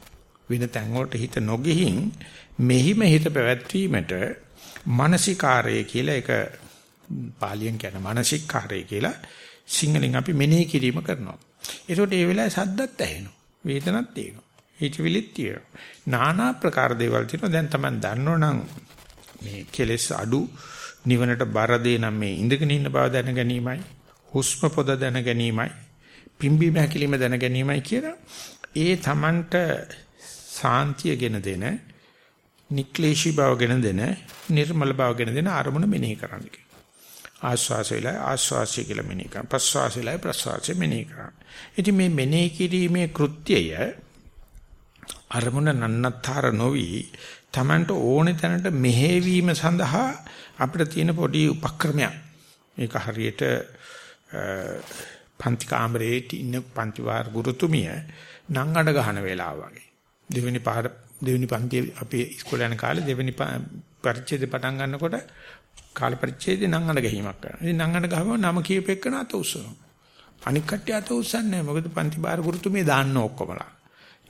S1: වෙන තැන් වලට හිත නොගෙහින් මෙහිම හිත පැවැත්වීමට මානසිකාරය කියලා ඒක පාලියෙන් කියන මානසිකාරය කියලා සිංහලෙන් අපි මෙනෙහි කිරීම කරනවා. ඒකට ඒ වෙලාවේ සද්දත් ඇහෙනවා. වේදනත් තියෙනවා. හිතවිලිත් තියෙනවා. নানা ප්‍රකාර දේවල් තියෙනවා. දැන් Taman දන්නවනම් මේ කෙලෙස් අඩු නිවනට බර දේ නම් මේ ඉඳගෙන ඉන්න බව දැන ගැනීමයි. හුස්ම පොද දැන ගැනීමයි. පිම්බීම හැකිලිම දැන ගැනීමයි කියලා ඒ Tamanට සාන්තියගෙන දෙන නික්ලේශී බවගෙන දෙන නිර්මල බවගෙන දෙන අරමුණ මෙනෙහි කරන්න කියනවා. ආස්වාසයලයි ආස්වාසය කියලා මෙනෙහි කරන්න. ප්‍රස්වාසයලයි ප්‍රස්වාසය මෙනෙහි කරන්න. ඉතින් මේ මෙනෙහි කිරීමේ කෘත්‍යය අරමුණ නන්නතර නොවි Tamanට ඕනේ තැනට මෙහෙවීම සඳහා අපිට තියෙන පොඩි උපක්‍රමයක්. මේක හරියට පන්ති කාමරේ ඉන්න පන්ති වාර ගුරුතුමිය නම් අඩ ගහන වෙලාව වගේ. දෙවෙනි පාර දෙවෙනි පන්තියේ අපේ ඉස්කෝලේ යන කාලේ දෙවෙනි පරිච්ඡේදය පටන් ගන්නකොට කාල පරිච්ඡේදේ නම් අඬ ගැහිමක් කරනවා. ඉතින් නම් අඬ ගහම නම කියපෙන්න අත උස්සනවා. අනික් කට්ටිය අත උස්සන්නේ නැහැ. මොකද පන්ති බාර ගුරුතුමිය දාන්න ඔක්කොමලා.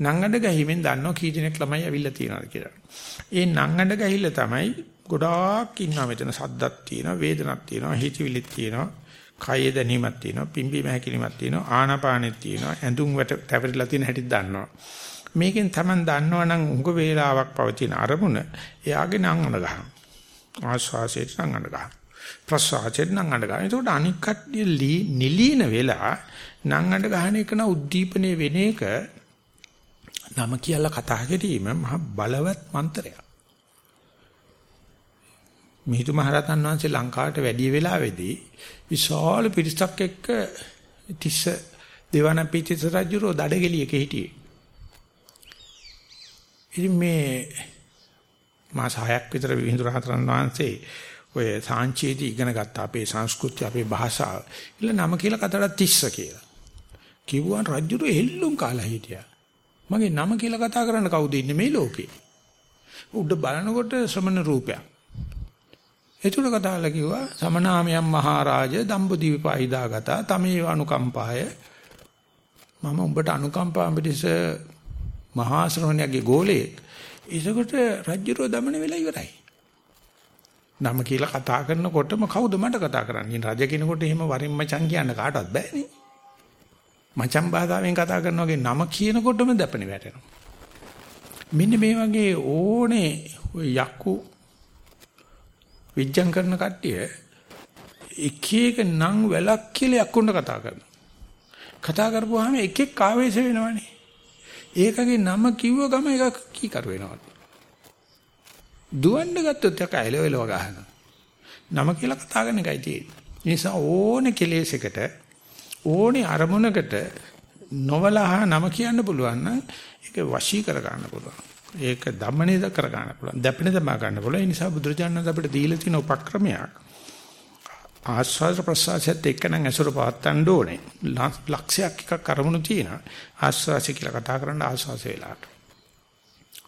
S1: නම් අඬ ගැහිමෙන් දන්නවා කී දෙනෙක් ළමයි ඇවිල්ලා තියෙනවද කියලා. ඒ නම් අඬ ගැහිල්ල තමයි ගොඩාක් ඉන්නවා මෙතන සද්දක් තියෙනවා, වේදනක් තියෙනවා, හිතවිලිත් තියෙනවා, කය දැනීමක් තියෙනවා, පිම්බීම හැකිලිමක් තියෙනවා, ආනාපානෙත් තියෙනවා, ඇඳුම් වැට තැවරිලා තියෙන හැටි දන්නවා. මේකෙන් Taman දන්නවනම් උඟ වේලාවක් පවතින අරමුණ එයාගේ නම් අඬ ගන්නවා. ආශ්වාසයට නම් අඬ ගන්නවා. ප්‍රශ්වාසයට නම් අඬ ගන්නවා. ඒකට අනික් කට්ටිය නිලීන වෙලා නම් අඬ ගන්න එක න උද්දීපනයේ වෙන එක නම කියලා කතා කිරීම මහ බලවත් මන්ත්‍රයක්. මිහිඳු මහරහතන් වහන්සේ ලංකාවට වැඩි වෙලාවේදී විශාල පිරිසක් එක්ක තිස්ස දේවානම්පියතිස්ස රජුරෝ දඩගෙලියක හිටියේ. ඉතින් මේ මාස 6ක් විතර මිහිඳු රහතන් වහන්සේ ඔය සාංචේදී ඉගෙන ගත්ත අපේ සංස්කෘතිය අපේ භාෂාව. ඉල නම කියලා කතාවට තිස්ස කියලා. කිව්වන් රජුරෝ හෙල්ලුම් කාලා හිටියා. මගේ නම කියලා කතා කරන්න කවුද ඉන්නේ මේ ලෝකේ? උඩ බලනකොට ශ්‍රමණ රූපයක්. එතුණ කතාවල කිව්වා සමනාමයන් මහරජ දම්බදීපයිදාගත තමේ අනුකම්පාය මම උඹට අනුකම්පාව පිටිස මහා ශ්‍රමණයාගේ ගෝලයේ ඒසකොට රජ්ජුරෝ දමන වෙලා ඉවරයි. නම කියලා කතා කරනකොටම කවුද මට කතා කරන්නේ? රජ කෙනෙකුට එහෙම වරින් මචං කියන්න කාටවත් බෑනේ. මචං භාෂාවෙන් කතා කරන වගේ නම කියනකොටම දැපෙන වැටෙනවා. මෙන්න මේ වගේ ඕනේ යක්කු විජ්ජං කරන කට්ටිය එක එක නම් වැලක් කියලා යක්කුන්ට කතා කරනවා. කතා කරපුවාම එක එක ආවේශ වෙනවනේ. ඒකගේ නම කිව්ව ගම එක කීකරු වෙනවා. දුවන්න ගත්තොත් එක ඇලවෙලව ගහනවා. නම කියලා කතා කරන එකයි තියෙන්නේ. නිසා ඕනේ කෙලෙසයකට ඕනේ අරමුණකට නොවලහා නම කියන්න පුළුවන් නම් ඒක වශී කර ගන්න පුළුවන්. ඒක දමනේද කර ගන්න පුළුවන්. දැපෙන දමා ගන්න පුළුවන්. ඒ නිසා බුදුරජාණන් අපිට දීලා තියෙන උපක්‍රමයක් ආස්වාද ප්‍රසආසයත් එක්කනම් ඇසුර පවත්තන්න ඕනේ. ලක්ෂයක් එකක් අරමුණු තියෙනවා. ආස්වාසය කියලා කතා කරන්න ආස්වාසය වෙලාවට.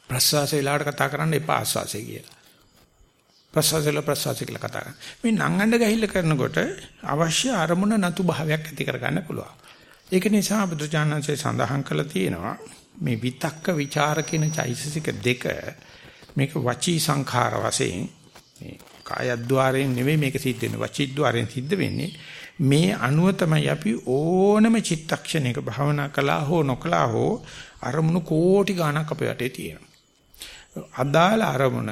S1: ප්‍රසආසය වෙලාවට කතා කරන්න එපා ආස්වාසය කියලා. ප්‍රසවාසල ප්‍රසවාස කියලා කතා කරනවා. මේ නංගඬ ගහිල්ල කරනකොට අවශ්‍ය අරමුණ නතු භාවයක් ඇති කරගන්න පුළුවන්. ඒක නිසා බුදුචානන්සේ සඳහන් කළා තියෙනවා මේ විතක්ක ਵਿਚාර කියන චෛතසික දෙක මේක වචී සංඛාර වශයෙන් මේ කායද්්වාරයෙන් නෙවෙයි මේක සිද්ධ වෙන්නේ වචීද්්වාරයෙන් සිද්ධ වෙන්නේ. මේ අණුව තමයි අපි ඕනම චිත්තක්ෂණයක භවනා කළා හෝ නොකළා හෝ අරමුණු කෝටි ගණක් අපේ වටේ තියෙනවා. අදාළ අරමුණ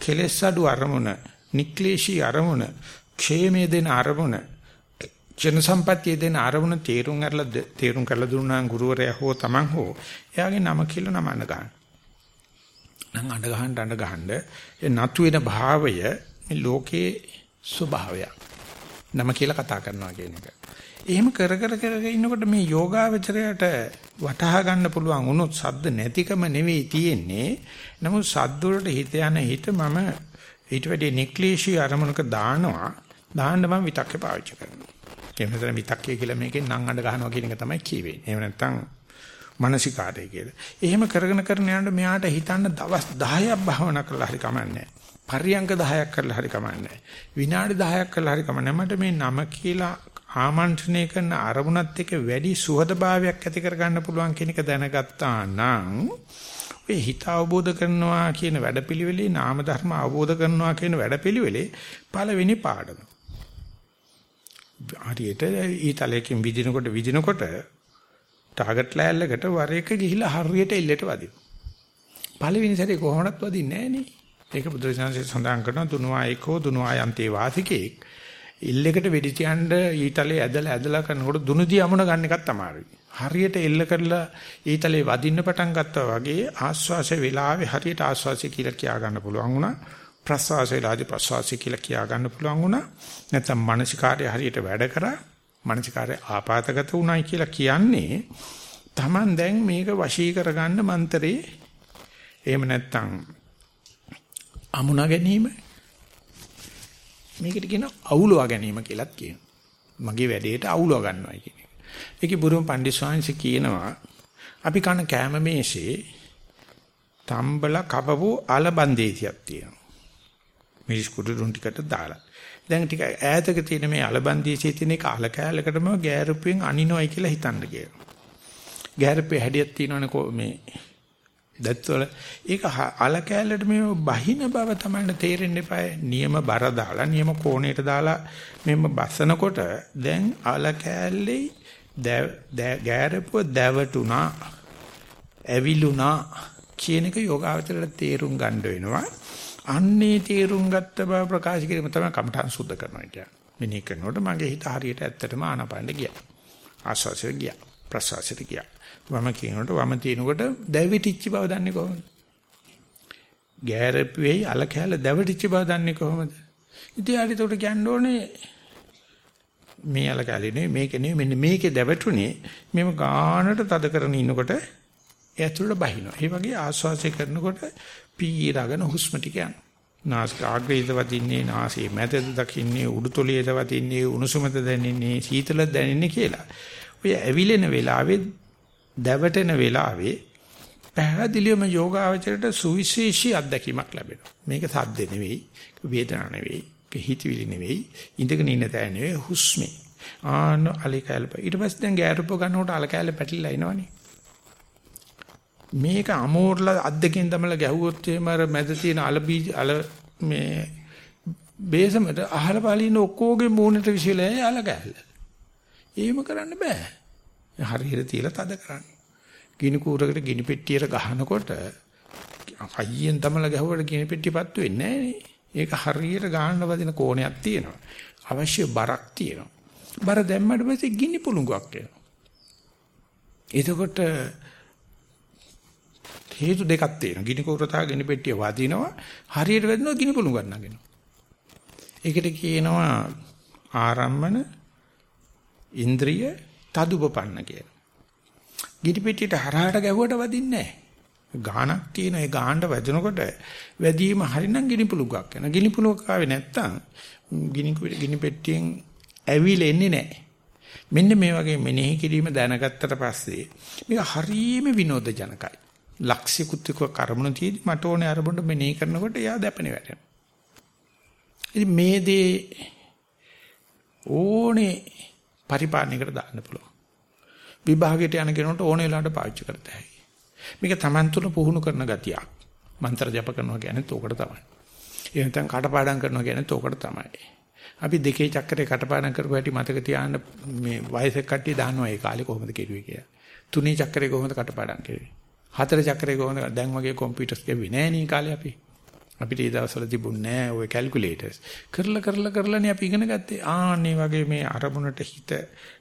S1: කෙලෙස් අඩු අරමුණ නික්ලේශී අරමුණ ക്ഷേමයේ දෙන අරමුණ ජන සම්පත්තියේ දෙන අරමුණ තේරුම් අරලා තේරුම් කරලා දුන්නා ගුරුවරයා හෝ Taman හෝ එයාගේ නම කියලා නම අඬ ගන්න. නම් අඬ ගහන්න අඬ ගහන්න ඒ නතු වෙන භාවය මේ ලෝකේ ස්වභාවය. නම කියලා කතා කරනවා කියන එක. එහෙම කර කර කර ඉන්නකොට මේ යෝගාවචරයට වටහා ගන්න පුළුවන් වුණොත් සද්ද නැතිකම නෙවෙයි තියෙන්නේ. නමුත් සද්ද වලට හිත යන හිත මම ඊට වැඩි නික්ලේශී අරමුණක දානවා. දාන්න මම විතක්කේ පාවිච්චි කරනවා. ඒ වෙනතර විතක්කේ කියලා මේකෙන් නම් අඬ ගන්නවා කියන එක තමයි කියවෙන්නේ. එහෙම නැත්නම් මානසිකාරය කියලා. එහෙම කරගෙන කරගෙන යනකොට මෙයාට හිතන්න දවස් 10ක් භාවනා කරලා හරි කමන්නේ පරියංග 10ක් කරලා හරි කමන්නේ විනාඩි 10ක් කරලා හරි කමන්නේ මට මේ නම කියලා ආමන්ත්‍රණය කරන අරමුණත් එක්ක වැඩි සුහදභාවයක් ඇති කරගන්න පුළුවන් කියන එක දැනගත්තා නම් ඔය හිත අවබෝධ කරනවා කියන වැඩපිළිවෙලේ නාම ධර්ම අවබෝධ කරනවා කියන වැඩපිළිවෙලේ පළවෙනි පාඩම. හරියට ඊතලයකින් විදිනකොට විදිනකොට ටාගට් ලෑල්ලකට වර එක ගිහිලා හරියට එල්ලට වදිනවා. පළවෙනි සැරේ කොහොමවත් වදින්නේ නැහැ නේ. ඒක බුදුරජාණන්සේ සඳහන් කරනවා දුනුවා ඒකෝ දුනුවා යන්තේ වාසිකෙක් එල්ලෙකට වෙඩි තියන්න ඊතලේ ඇදලා ඇදලා කරනකොට දුනුදී අමුණ ගන්න එකත් අමාරුයි. හරියට එල්ල කරලා ඊතලේ වදින්න පටන් ගත්තා වගේ ආස්වාසය වෙලාවේ හරියට ආස්වාසය කියලා කියා ගන්න පුළුවන් වුණා. ප්‍රස්වාසය වෙලාවේ ප්‍රස්වාසය කියලා කියා ගන්න පුළුවන් වුණා. නැත්නම් මානසිකාර්ය හරියට වැඩ කරා. මානසිකාර්ය ආපాతගත වුණයි කියලා කියන්නේ Taman දැන් මේක වශී කරගන්න මන්තරේ එහෙම නැත්නම් අමුණා ගැනීම මේකට කියන අවුලවා ගැනීම කියලාත් කියනවා. මගේ වැඩේට අවුලව ගන්නවා කියන එක. ඒකේ බුරුම පණ්ඩිත ස්වාමීන් කියනවා අපි කන කෑම මේසේ තම්බල කපපු අලබන්දේසියක් තියෙනවා. මිරිස් කුඩු රුන් ටිකට දාලා. දැන් ටික ඈතක තියෙන මේ අලබන්දේසියේ තියෙන එක අල කෑල්ලකටම ගෑරුපෙන් අනිනොයි කියලා හිතන්න කියනවා. ගෑරුපේ හැඩයක් තියෙනවනේ මේ දැත්වල ඒක අල කෑල්ලට මේ බහින බව තමයි තේරෙන්න එපා. නියම බර දාලා නියම කෝණයට දාලා මෙන්න බස්සනකොට දැන් අල කෑල්ලේ ගෑරපුව දැවටුණා ඇවිලුණා කියන එක යෝගාවචරයට තේරුම් ගන්න වෙනවා. අන්නේ තේරුම් ගත්ත බව ප්‍රකාශ කිරීම තමයි කමඨං සුද්ධ කරනවා කියන්නේ. මෙනෙහි කරනකොට මගේ හිත හරියට ඇත්තටම ආනපනට ගියා. ආස්වාසයට ගියා. ප්‍රසවාසයට ගියා. වම කියනකොට වම තිනකොට දැවිටිච්ච බව දන්නේ කොහොමද? ගෑරපුවේ අල කැල දැවිටිච්ච බව දන්නේ කොහොමද? ඉතින් ආඩි උඩ කියන්න ඕනේ මේ අල කැලේ නෙවෙයි මේක නෙවෙයි මෙන්න මේකේ දැවටුනේ මෙම ගානට තද කරගෙන ඉන්නකොට ඒ ඇතුළට බහිනවා. ඒ වගේ ආස්වාසය කරනකොට පීරගෙන හුස්ම ටික යනවා. නාසික ආග්‍රේද වදින්නේ නාසයේ මැදද දකින්නේ උඩුතොලියද වදින්නේ උණුසුමද දැනෙන්නේ සීතලද දැනෙන්නේ කියලා. ඔය ඇවිලෙන වෙලාවේ දැවටෙන වෙලාවේ පැහැදිලිවම යෝගාවචරයට සුවිශේෂී අත්දැකීමක් ලැබෙනවා. මේක සද්ද නෙවෙයි, වේදනා නෙවෙයි, හිතවිලි නෙවෙයි, ඉඳගෙන ඉන්න තැන නෙවෙයි හුස්මේ. ආන අලිකැලප. ඊට පස්සේ දැන් ගෑරුප ගන්නකොට අලකැලේ පැටලිලා එනවනේ. මේක අමෝරලා අද්දකින් තමල ගැහුවොත් එහෙම අර මැද තියෙන අල බීජ අල මේ බේසමට අහල පාලින ඔක්කොගේ මූණට විශ්ලේ අල ගැහල. එහෙම කරන්න බෑ. හරියට තියලා තද කරන්න. ගිනි කූරකට ගිනි පෙට්ටියට ගහනකොට අයියෙන් තමල ගැහුවට ගිනි පෙට්ටියපත් වෙන්නේ නෑනේ. ඒක හරියට ගහන්න වදින කෝණයක් තියෙනවා. අවශ්‍ය බරක් තියෙනවා. බර දැම්මට පස්සේ ගිනි පුළඟක් එනවා. එතකොට හේතු දෙකක් තියෙනවා. ගිනි කෝරතා ගිනි පෙට්ටිය වදිනවා. හරියට වැදිනවා ගිනි පුළු ගන්නගෙන. ඒකට කියනවා ආරම්මන ඉන්ද්‍රිය තදුපපන්න කියලා. ගිනි පෙට්ටියට හරහාට ගැහුවට වදින්නේ නැහැ. ගානක් තියෙන ඒ ගානට වැදෙනකොට වැදීම හරිනම් ගිනි පුළුගක් යන ගිනි පුළුගක් ආවේ නැත්තම් ගිනි ගිනි පෙට්ටියෙන් ඇවිලෙන්නේ නැහැ. මෙන්න මේ වගේ මෙනෙහි කිරීම දැනගත්තට පස්සේ මේක හරීම විනෝද ජනකයි. ලක්ෂිකුත් එක්ක කර්මණ තියදී මට ඕනේ අරමුණ මෙනෙහි කරනකොට එයා දැපෙනේ වැටෙනවා. ඉතින් මේ දේ ඕනේ පරිපාලනයකට දාන්න පුළුවන්. විභාගයට යන කෙනෙකුට ඕනේ වෙලාවට පාවිච්චි කරත හැකියි. මේක Taman තුල පුහුණු කරන ගතියක්. මන්ත්‍ර ජප කරනවා කියන්නේ තෝකට තමයි. ඒ නැත්නම් කටපාඩම් කරනවා කියන්නේ තෝකට තමයි. අපි දෙකේ චක්‍රේ කටපාඩම් කරපු හැටි මතක තියාගන්න මේ වයසක කට්ටිය දන්නවා ඒ කාලේ කොහොමද කෙරුවේ කියලා. තුනේ චක්‍රේ කොහොමද කටපාඩම් කෙරුවේ? හතර චක්‍රේ කොහොමද දැන් වගේ කම්පියුටර්ස් ගෙවි නෑ නේ කාලේ අපි. අපිට ඒ දවස්වල තිබුණේ නෑ ওই කැල්කියුලේටර්ස්. කරලා කරලා කරලානේ අපි ඉගෙන ගත්තේ. ආන්නේ වගේ මේ අරමුණට හිත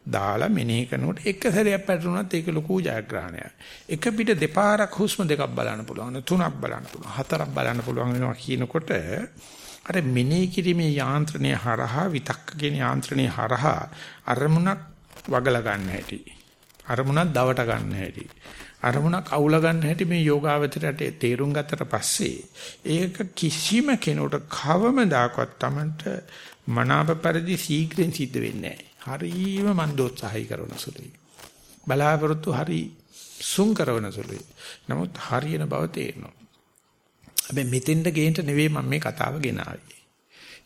S1: දාලා මෙනෙහි කරනකොට එක සැරයක් පැටරුණත් ඒක ලොකු ජයග්‍රහණයක්. එක පිට දෙපාරක් හුස්ම දෙකක් බලන්න පුළුවන්. තුනක් බලන්න පුළුවන්. හතරක් බලන්න පුළුවන් වෙනවා කියනකොට අර මෙනෙහි කිරීමේ යාන්ත්‍රණය හරහා විතක්ක කියන යාන්ත්‍රණය හරහා අරමුණක් වගලා ගන්න හැටි. අරමුණක් දවට ගන්න හැටි. අරමුණක් අවුල ගන්න හැටි මේ යෝගාවචරයට තේරුම් ගත්තට පස්සේ ඒක කිසිම කෙනෙකුට කවමදාකවත් Tamanට මනාප පරිදි ශීඝ්‍රයෙන් සිද්ධ වෙන්නේ නැහැ. හරීම මන්දෝත්සාහය කරන සුළුයි. බලාපොරොත්තු හරි සුන් කරන සුළුයි. නමුත් හරියන බව තේරෙනවා. හැබැයි මෙතෙන්ට ගේන්න නෙවෙයි මම මේ කතාව ගෙනාවේ.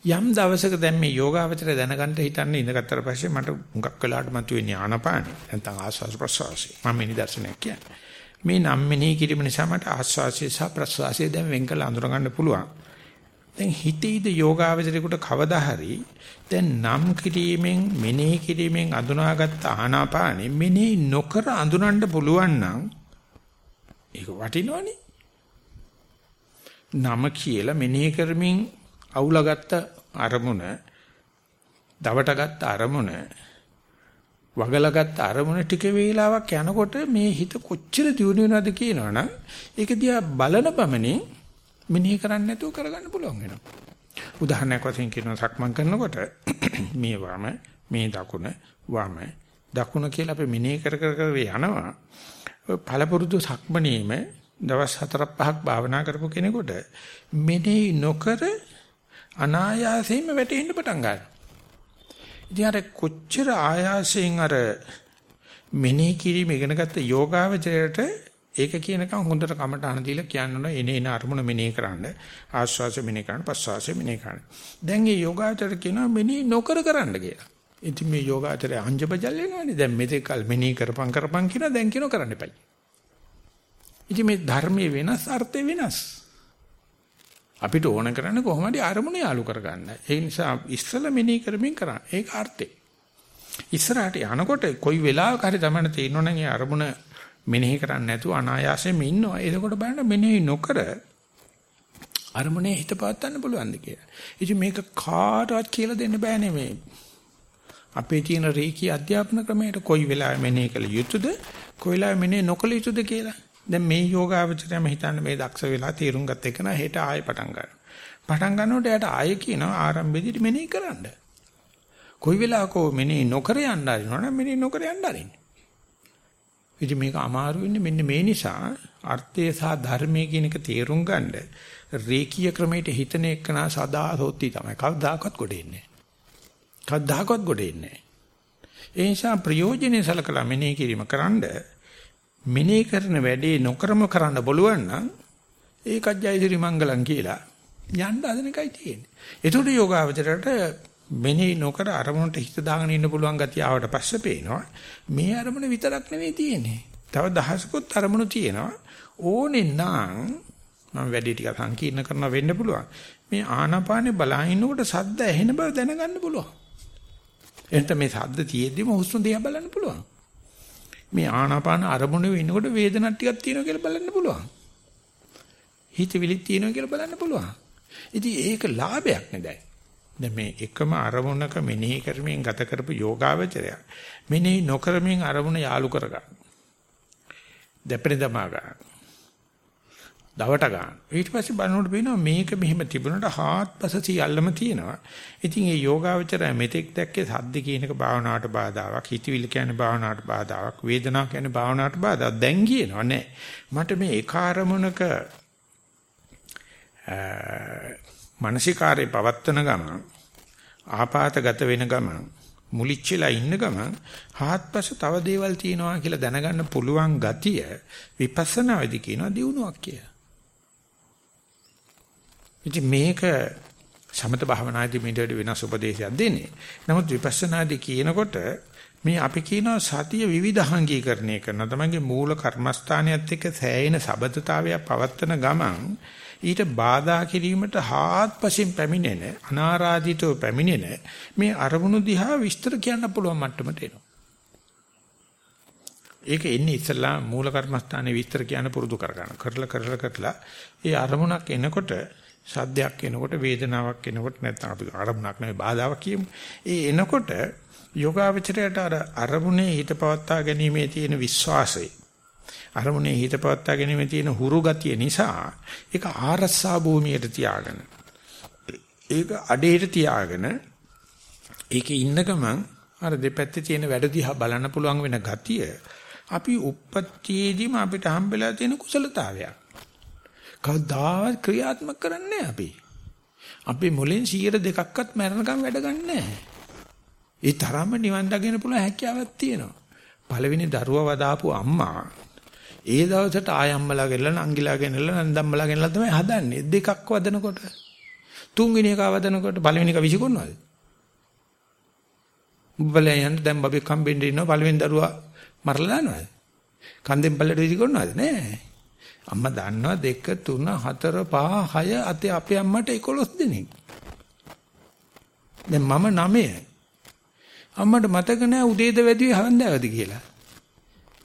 S1: යම් දවසක දැන් මේ යෝගාවචරය දැනගන්න හිතන්නේ ඉඳගත්තර පස්සේ මට හුඟක් වෙලාවට මතුවෙන්නේ ආනපාන නැත්නම් ආස්වාස් ප්‍රසවාසය. මම මේ නිදර්ශනයක් කියන්නේ. මේ නම් මෙනෙහි කිරීම නිසා මට ආස්වාසය සහ ප්‍රසවාසය දැන් වෙන් කළ අඳුර ගන්න පුළුවන්. දැන් හිතේද යෝගාවචරයකට කවදා හරි දැන් නම් කිරීමෙන් මෙනෙහි කිරීමෙන් අඳුනාගත් ආනාපානෙ මෙනෙහි නොකර අඳුනන්න පුළුවන් නම් ඒක වටිනවනේ. නම කියලා මෙනෙහි කරමින් අවුලගත්ත අරමුණ දවටගත්ත අරමුණ වගලගත්ත අරමුණ ටික වේලාවක් යනකොට මේ හිත කොච්චර දියුණු වෙනවද කියනවනම් ඒක දිහා බලන බමනේ මෙනෙහි කරන්නේ නැතුව කරගන්න පුළුවන් වෙනවා. උදාහරණයක් වශයෙන් කියනවා සක්මන් කරනකොට මේ වම මේ දකුණ වම දකුණ කියලා අපි මෙනෙහි කර කර කර යනවා. පළපුරුදු සක්මනේම දවස් 4 5ක් භාවනා කරපු කෙනෙකුට මෙනෙහි නොකර අනායාසයෙන්ම වැටෙන්න පටන් ගන්නවා. ඉතින් අර කොච්චර ආයාසයෙන් අර මෙනෙහි කිරීම ඉගෙනගත්ත යෝගාවචරයට ඒක කියනකම් හොඳට කමටහන දීලා කියන්න එන එන අරමුණ මෙනෙහි කරන්න. ආස්වාස මෙනෙහි කරන්න, පස්වාස මෙනෙහි කරන්න. දැන් මේ යෝගාචර කියනවා මෙනෙහි නොකර කරන්න කියලා. ඉතින් මේ යෝගාචරය අංජබජල් වෙනවනේ. දැන් මෙතෙක් කල මෙනෙහි කරපන් කරපන් කියන දැන් කියනවා කරන්න එපයි. ඉතින් මේ ධර්මයේ වෙනස් අර්ථය වෙනස්. අපිට ඕන කරන්නේ කොහොමද අරමුණ යාලු කරගන්න. ඒ නිසා ඉස්සල මෙනෙහි කරමින් කරන්න. ඒක අර්ථය. ඉස්සරහට යනකොට කොයි වෙලාවක හරි තමයි තේරෙනවනම් ඒ අරමුණ මෙනෙහි කරන්නේ නැතුව අනායාසයෙන් ඉන්නවා. එතකොට බලන්න මෙනෙහි නොකර අරමුණේ හිත පවත්වන්න පුළුවන්ද කියලා. ඉතින් මේක කාටවත් කියලා දෙන්න බෑනේ මේ. අපේ තියෙන රේකී අධ්‍යාපන ක්‍රමයට කොයි වෙලාවෙ මෙනෙහි කළ යුතුද, කොයි වෙලාවෙ මෙනෙහි නොකළ යුතුද කියලා. දැන් මේ යෝගාවචරයම හිතන්න මේ දක්ෂ වෙලා තීරුම් ගත්ත එක නා හෙට ආයෙ පටන් ගන්නවා. පටන් ගන්නකොට එයාට ආයෙ කියනවා ආරම්භයේදී මෙනෙහි කරන්න. කොයි වෙලාවකෝ මෙනෙහි නොකර යන්න හරිනවනම් මෙනෙහි නොකර යන්න හරින්නේ. ඉතින් මේක අමාරු වෙන්නේ මෙන්න මේ නිසා අර්ථය සහ ධර්මයේ කියන එක තේරුම් ගන්න රේකීය ක්‍රමයට හිතන එකන සදා සෝත්ති තමයි. කවදාකවත් ගොඩ එන්නේ නැහැ. කවදාකවත් ගොඩ එන්නේ නැහැ. ඒ නිසා ප්‍රයෝජනෙ සලකලා මෙනෙහි කිරීම කරන්ඩ මෙනෙහි කරන වැඩේ නොකරම කරන්න බලුවන් නම් ඒකත් ජයසිරි මංගලම් කියලා යන්න හදන එකයි තියෙන්නේ. ඒතකොට යෝගාවචරයට මෙනෙහි නොකර අරමුණට හිත දාගෙන ඉන්න පුළුවන් ගතිය ආවට පස්සේ පේනවා මේ අරමුණ විතරක් නෙවෙයි තියෙන්නේ. තව දහසකුත් අරමුණු තියෙනවා. ඕනේ නම් මම වැඩි ටික සංකීර්ණ කරනවා වෙන්න පුළුවන්. මේ ආනාපානේ බලහින්නකොට සද්ද ඇහෙන බව දැනගන්න පුළුවන්. එතන මේ සද්ද තියෙද්දිම හුස්ම දිහා බලන්න පුළුවන්. මේ ආනාපාන අරමුණ වෙනකොට වේදනක් ටිකක් තියෙනවා කියලා බලන්න පුළුවන්. හිතවිලිත් තියෙනවා කියලා බලන්න පුළුවන්. ඉතින් ඒක ලාභයක් නේද? දැන් මේ එකම අරමුණක මෙනෙහි කරමින් ගත කරපු යෝගාවචරය මෙනෙහි නොකරමින් අරමුණ යාලු කරගන්න. දෙපෙන දමා ගන්න. දවට ගන්න. ඊට පස්සේ බලනකොට පේනවා මේක මෙහෙම තිබුණාට හාත්පස සියල්ලම තියෙනවා. ඉතින් මේ යෝගාවචරය මෙතෙක් දැක්කේ සද්ද කියන එක භාවනාවට බාධාවක්, හිතවිලි කියන්නේ භාවනාවට බාධාවක්, වේදනාව කියන්නේ භාවනාවට බාධාවක්. දැන් කියනවා නෑ. මට මේ එක අරමුණක මානසිකාරේ පවත්තන ගමන් ආපాతගත වෙන ගමන් මුලිච්චලා ඉන්න ගමන් හාත්පස තව දේවල් තියෙනවා කියලා දැනගන්න පුළුවන් ගතිය විපස්සනා වෙදි කියනවා දිනුවක් කියලා. ඉතින් මේක සමත භාවනාදී මේකට වෙනස් උපදේශයක් දෙන්නේ. නමුත් විපස්සනාදී කියනකොට මේ අපි කියනවා සතිය විවිධාංගීකරණය කරන තමයිගේ මූල කර්මස්ථානයත් එක්ක සෑයෙන සබතතාවයක් පවත්තන ගමන් ඊට බාධා කිරීමට හාත්පසින් පැමිණෙන අනාරාධිතව පැමිණෙන මේ අරමුණු දිහා විස්තර කියන්න පුළුවන් මට්ටමට එනවා. ඒක එන්නේ ඉස්සලා මූල කර්මස්ථානයේ විස්තර කියන්න පුරුදු කරගන්න. කරලා කරලා කරලා ඒ අරමුණක් එනකොට සද්දයක් එනකොට වේදනාවක් එනකොට නැත්නම් අපි අරමුණක් නෙවෙයි බාධාවක් කියමු. ඒ එනකොට යෝගාවචරයට අර අරමුණේ හිත පවත්වා ගැනීමේ තියෙන විශ්වාසය අරමුණේ හිත පවත්වා ගැනීමේ තියෙන හුරු ගතිය නිසා ඒක ආරස්සා භූමියට තියාගෙන ඒක අඩේට තියාගෙන ඒකේ ඉන්න ගමන් අර දෙපැත්තේ තියෙන වැඩ දිහා බලන්න පුළුවන් වෙන ගතිය අපි උප්පත්තියේදීම අපිට හම්බෙලා තියෙන කුසලතාවයක්. කවදාවත් ක්‍රියාත්මක කරන්නේ අපි. අපි මුලින් 102ක්වත් මරණකම් වැඩ ගන්නෑ. ඒ තරම්ම නිවන් දකින්න පුළුවන් හැකියාවක් තියෙනවා. පළවෙනි දරුවා වදාපු අම්මා ඒ දවසට ආයම්මලා ගෙනලා නංගිලා ගෙනලා නන්දම්මලා ගෙනලා තමයි හදන්නේ. දෙකක් වදනකොට. තුන්වෙනි එක වදනකොට පළවෙනි එක විසිකොන්නවද? උඹලයන් දැන් බබෙක් හම්බෙන්න ඉන්නවා පළවෙනි දරුවා මරලා දානවද? කන්දෙන් පල්ලට විසිකොන්නවද? නෑ. අම්මා දන්නවා 2 3 4 5 6 අතේ අපේ අම්මට 11 දෙනෙක්. දැන් මම 9. අම්මට මතක නෑ උදේද වැඩි හවන්දාවද කියලා.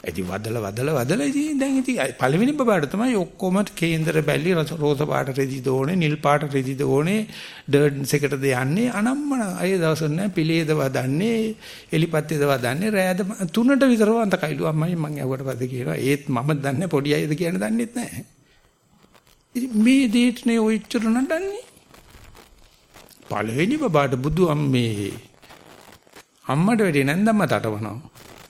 S1: ඉතින් වදලා වදලා වදලා ඉතින් දැන් ඉතින් පළවෙනි බබාට තමයි ඔක්කොම කේන්දර බැලි රෝස පාට රෙදි දෝනේ නිල් පාට රෙදි දෝනේ ඩර්න්ස් එකටද යන්නේ අනම්මන අය දවස් නැහැ පිළේද වදන්නේ එලිපත්තේද වදන්නේ රෑද තුනට විතර වන්ත කයිලු අම්මයි මං ඇහුවට පස්සේ කියනවා ඒත් මම දන්නේ පොඩි අයද කියන දන්නෙත් නැහැ ඉතින් මේ දේට නේ ඔයිච්චර නඩන්නේ පළවෙනි බබාට බුදු අම්මේ අම්මට වැඩි නැන්දම්ම තටවනවා.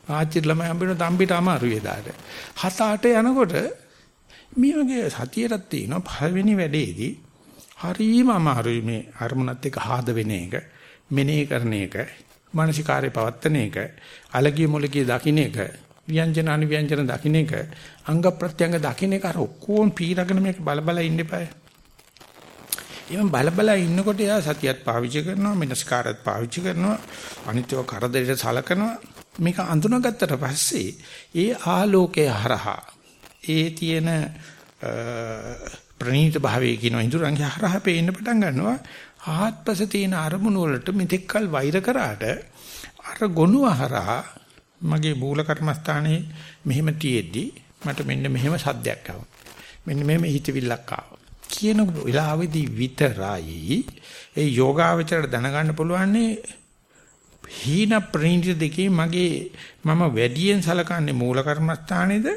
S1: ආච්චි ළමයි හම්බෙන තම්බිට අමාරුයි එදාට. හත අට යනකොට මේ වගේ සතියටත් තියෙනවා පළවෙනි වැඩේදී හරීම අමාරුයි මේ අරමුණත් එක්ක ආද වෙන එක, මෙනෙහි කරන එක, මානසිකාරේ පවත්තන එක, අලගිය මොලගිය දකින්න එක ව්‍යංජන අනිව්‍යංජන දකින්න එක අංග ප්‍රත්‍යංග දකින්න එක අර ඔක්කොම පීරගෙන මේක බල බල ඉන්න එපායි. එහම බල බල ඉන්නකොට එයා සතියත් පාවිච්චි කරනවා මිනස්කාරත් පාවිච්චි කරනවා අනිත්‍යව කරදරයට සලකනවා මේක අඳුනගත්තට පස්සේ ඒ ආලෝකය හරහා ඒ තියෙන ප්‍රණීත භාවයේ කියන ඉඳුරන්ගේ හරහා පේන්න පටන් ගන්නවා ආත්පස තියෙන අරමුණු වලට මෙතෙක්කල් වෛර කරාට අර ගොනුව හරහා මගේ මූල කර්මස්ථානයේ මෙහෙම තියෙද්දි මට මෙන්න මෙහෙම සද්දයක් ආවා. මෙන්න මෙහෙම හිතවිල්ලක් ආවා. කියන වෙලාවේදී විතරයි ඒ යෝගාවචරයට දැනගන්න පුළුවන්නේ හීන ප්‍රණීත දෙකේ මගේ මම වැඩියෙන් සලකන්නේ මූල කර්මස්ථානයේද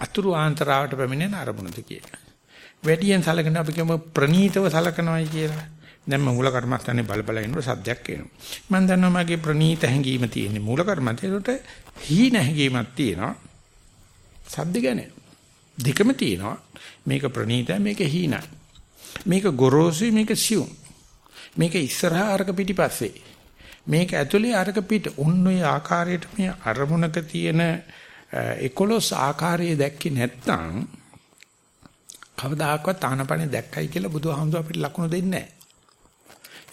S1: අතුරු ආන්තරාවට පැමිණෙන අරමුණද කියලා. වැඩියෙන් සලකන අපි කියමු ප්‍රණීතව සලකනවායි කියලා. දැන් මම මූල කර්මස්ථානේ බල බල ඉන්නකොට සද්දයක් එනවා. මම දන්නවා මගේ ප්‍රණීත හැඟීම තියෙන්නේ මූල කර්මස්ථානේට හීන හැඟීමක් තියෙනවා. සද්ද ගැන. දෙකම තියෙනවා. මේක ප්‍රණීතයි මේක හීනයි. මේක ගොරෝසුයි මේක සියුම්. මේක ඉස්සරහා අරක පිටිපස්සේ. මේක ඇතුලේ අරක පිට. උන් ඔය ආකාරයට මේ අරමුණක තියෙන 11 ආකාරයේ දැක්කේ නැත්නම් කවදාකවත් ආනපනේ දැක්කයි කියලා බුදුහාමුදුර අපිට ලකුණු දෙන්නේ නැහැ.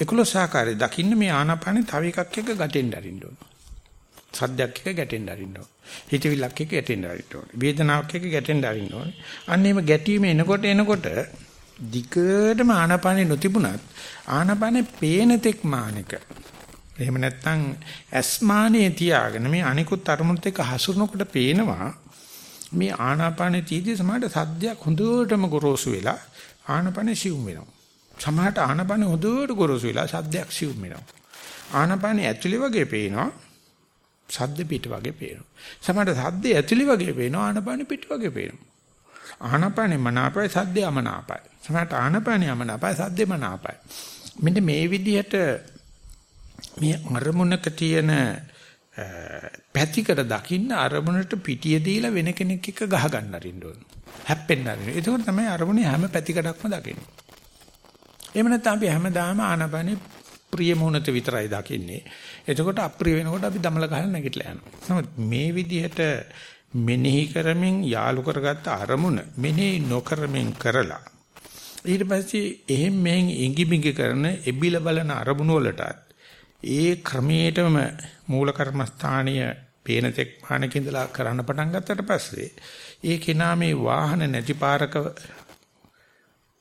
S1: 11 ආකාරයේ දකින්න මේ ආනපනේ තව එකක් එක්ක ගැටෙන්න අරින්න ඕන. සද්දයක් එක්ක ගැටෙන්න අරින්න ඕන. හිතවිල්ලක් එක්ක ගැටෙන්න අරින්න ඕන. වේදනාවක් එක්ක ගැටෙන්න අරින්න ඕන. අන්න එහෙම ගැටීම එනකොට එනකොට දිගටම ආනපනේ නොතිබුණත් ආනපනේ පේන තෙක් මානක එහෙම නැත්නම් ඇස්මානේ තියාගෙන මේ අනිකුත් අරමුණුත් එක්ක හසුරනකොට පේනවා මේ ආනාපානේ තීදී සමහරට සද්දයක් හොඳටම ගොරෝසු වෙලා ආනාපානේ සිවුම් වෙනවා. සමහරට ආනාපානේ හොඳට ගොරෝසු වෙලා සද්දයක් සිවුම් වෙනවා. ආනාපානේ ඇතුලේ වගේ පේනවා. සද්ද පිට වගේ පේනවා. සමහරට සද්දේ ඇතුලේ වගේ පේනවා ආනාපානේ පිට වගේ පේනවා. ආනාපානේ මනාපයි සද්දේ අමනාපයි. සමහරට ආනාපානේ අමනාපයි සද්දේ මනාපයි. මෙන්න මේ විදිහට මේ අරමුණක තියෙන පැතිකඩ දකින්න අරමුණට පිටිය දීලා වෙන කෙනෙක් එක්ක ගහ ගන්න අරින්න ඕන. හැප්පෙන්න අරින්න. ඒක තමයි අරමුණේ හැම පැතිකඩක්ම දකින්නේ. එහෙම නැත්නම් අපි හැමදාම ආනපනේ ප්‍රිය මොහොනත විතරයි දකින්නේ. එතකොට අප්‍රිය වෙනකොට අපි දමල ගහලා නැගිටලා යනවා. නමුත් මේ විදිහට මෙනෙහි කරමින් යාලු කරගත්ත අරමුණ මෙනෙහි නොකරමින් කරලා ඊට පස්සේ එහෙන් මෙහෙන් ඉඟි බිඟි කරන එබිල බලන අරමුණු වලටත් ඒ ක්‍රමයටම මූල කර්මස්ථානීය පේන තෙක් මානක ඉඳලා කරන්න පටන් ගත්තට පස්සේ ඒ කෙනා මේ වාහන නැති පාරක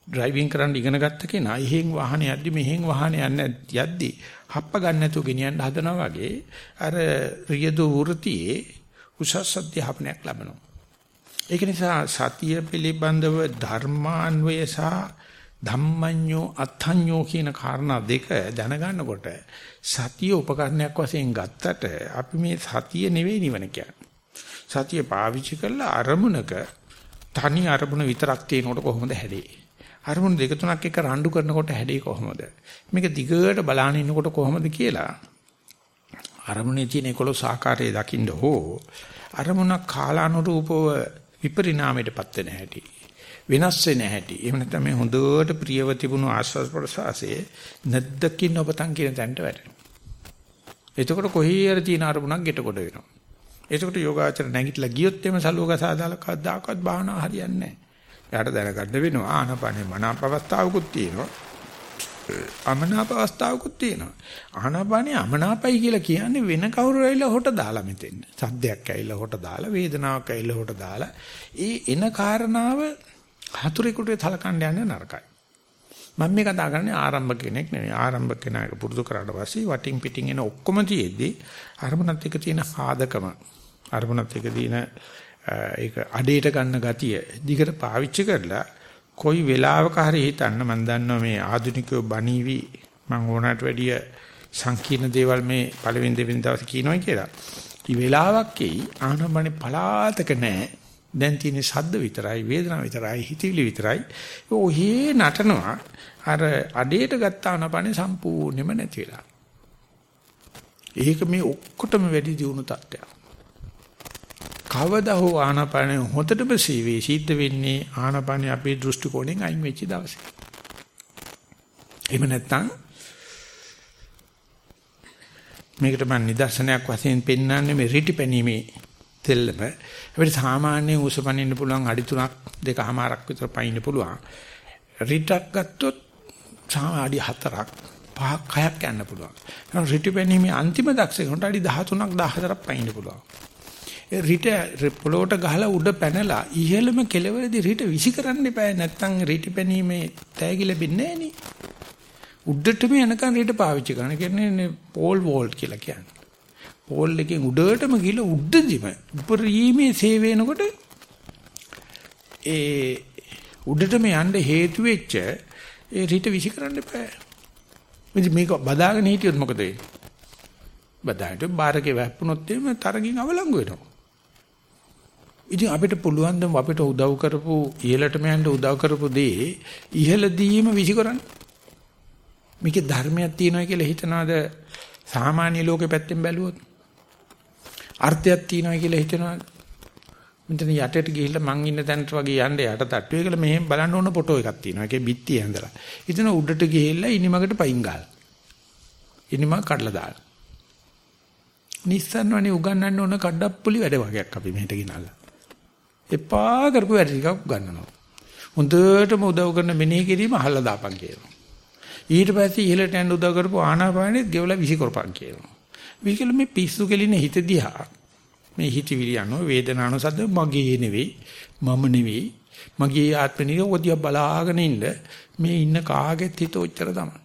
S1: ඩ්‍රයිවිං කරන්න ඉගෙන ගත්ත කෙනා එහෙන් වාහන යද්දි මෙහෙන් වාහන යන්නේ යද්දි හප්ප ගන්න නැතුව ගෙනියන්න හදනවා වගේ අර රියදු වෘතියේ උසස් අධ්‍යාපනයක් ලැබෙනවා. ඒක නිසා සතිය පිළිබඳව ධර්මාන්වය සහ ධම්මඤ්ඤෝ අත්ඤ්ඤෝ කියන කාරණා දෙක දැනගන්නකොට සතිය උපකරණයක් වශයෙන් ගත්තට අපි මේ සතිය නෙවෙයි නිවන කියන්නේ. සතිය පාවිච්චි කරලා අරමුණක තනි අරමුණ විතරක් තියෙනකොට කොහොමද හැදේ? අරමුණු දෙක තුනක් එක රණ්ඩු කරනකොට හැදේ කොහොමද? මේක දිගට බලාගෙන ඉන්නකොට කොහොමද කියලා අරමුණේ තියෙන 11 ආකාරයේ දකින්න හෝ අරමුණ කාලානුරූපව විපරිණාමයටපත් වෙන හැටි වෙනස් වෙන හැටි. එහෙම නැත්නම් මේ හොඳට ප්‍රියව තිබුණු ආස්වාද ප්‍රසආසයේ නැද්දකින් ඔබතන් කියන තැනට වැටෙනවා. එතකොට කොහේ හරි තියෙන අරමුණක් ගෙට කොට වෙනවා. එතකොට යෝගාචර නැගිටලා ගියොත් එimhe සලුවක සාදාලා කවදාකවත් භාවනාව හරියන්නේ නැහැ. එයාට දැනගන්න වෙනවා ආනපනේ මනාප අවස්ථාවකුත් තියෙනවා. අමනාප අවස්ථාවකුත් තියෙනවා. ආනපනේ අමනාපයි කියලා කියන්නේ වෙන කවුරු ඇවිල්ලා හොට දාලා මෙතෙන්. සද්දයක් ඇවිල්ලා හොට දාලා වේදනාවක් ඇවිල්ලා හොට දාලා ඒ එන කාරණාව හතුරෙකුට තලකන්න යන්නේ නරකයි. මම මේ කතා කරන්නේ ආරම්භ කෙනෙක් නෙවෙයි. ආරම්භ කෙනාට පුරුදු කරාට පස්සේ වටින් පිටින් එන ඔක්කොම තියේදී අරමුණත් එක්ක තියෙන සාධකම අරමුණත් එක්ක තියෙන ඒක අඩේට ගන්න ගතිය දිගට පාවිච්චි කරලා කොයි වෙලාවක හරි හිතන්න මම දන්නවා මේ ආධුනිකයෝ බණීවි මම ඕනට වැඩිය සංකීර්ණ දේවල් මේ පළවෙනි දෙවෙනි දවසේ කියනවා කියලා. ඊ වෙලාවක් එයි ආනමනේ පලාතක නැහැ. දැන් තියෙන ශබ්ද විතරයි වේදනාව විතරයි හිතවිලි විතරයි. ඔහේ නටනවා. අර අඩේට ගත්ත ආනපනේ සම්පූර්ණයෙන්ම නැති වෙලා. ඒක මේ ඔක්කොටම වැඩි දියුණු තත්ත්වයක්. කවදා හෝ ආනපනේ හොතටම සීවේ සිද්ධ වෙන්නේ ආනපනේ අපේ දෘෂ්ටි කෝණයෙන් අයින් වෙච්ච දවසේ. එහෙම නැත්නම් මේකට මම නිදර්ශනයක් වශයෙන් පෙන්වන්නේ මේ රිටි පැනීමේ තෙල්ලම. අපිට සාමාන්‍ය උසපනින්න පුළුවන් අඩි 3ක් දෙකමාරක් විතර පයින්න පුළුවන්. රිටක් ගත්තොත් අඩි 4ක් පහක් හයක් යන්න පුළුවන්. රිටි පැනීමේ අන්තිම දක්ෂකමට අඩි 13ක් 14ක් පයින්න පුළුවන්. ඒ රිට පොළොවට ගහලා උඩ පැනලා ඉහළම කෙළවරදී රිට විසි කරන්න එපා නැත්තම් රිටි පැනීමේ තෑගි ලැබෙන්නේ නැහැ උඩටම යනකම් රිට පාවිච්චි කරන කියන්නේ පෝල් වෝල්ට් කියලා කියන්නේ. පෝල් එකෙන් උඩටම ගිහලා උඩදිම උපරිමේ සේවේනකොට ඒ උඩටම යන්න හේතු වෙච්ච ඒ රිට විසි කරන්න එපා. ඉතින් මේක බදාගෙන හිටියොත් මොකද වෙන්නේ? බදාගෙන බාරකේ වැප්පුණොත් එimhe තරගින් අවලංගු වෙනවා. ඉතින් අපිට පුළුවන් ද අපිට උදව් කරපු ඉහළටම යන්න උදව් කරපු දේ ඉහළදීම විසිකරන්න. මේකේ ධර්මයක් තියෙනවා කියලා හිතනවාද සාමාන්‍ය ලෝකෙ පැත්තෙන් බැලුවොත්? අර්ථයක් තියෙනවා කියලා හිතනවාද? මෙතන යටට ගිහිල්ලා මං ඉන්න තැනට වගේ යන්න යට තට්ටුවේ කියලා මෙහෙම බලන්න ඕන ෆොටෝ එකක් තියෙනවා. ඒකේ බිත්තිය ඇඳලා. ඉතින් උඩට ගිහිල්ලා ඉනිමකට පයින් ගාලා. ඉනිමක් කඩලා දාලා. නිස්සන් වනේ උගන්වන්න ඕන කඩප්පුලි වැඩ වගේක් අපි මෙහෙට ගෙනල්ලා. එපා කරපු වැඩ ටිකක් උගන්වනවා. හොඳටම උදව් කරන මෙනෙහි කිරීම අහලා දාපන් කියනවා. ඊට පස්සේ ඉහළට යන්න උදව් කරපු ආනාපානෙත් ගෙවලා විසි කරපන් කියනවා. මේකල මේ පිස්සු කෙලින හිත දිහා මේ හිතවිලි යනවා වේදනාන සද්ද මගේ නෙවෙයි මම නෙවෙයි මගේ ආත්ම නෙවෙයි ඔදිය බලාගෙන ඉන්න මේ ඉන්න කාගෙත් හිත ඔච්චර තමයි.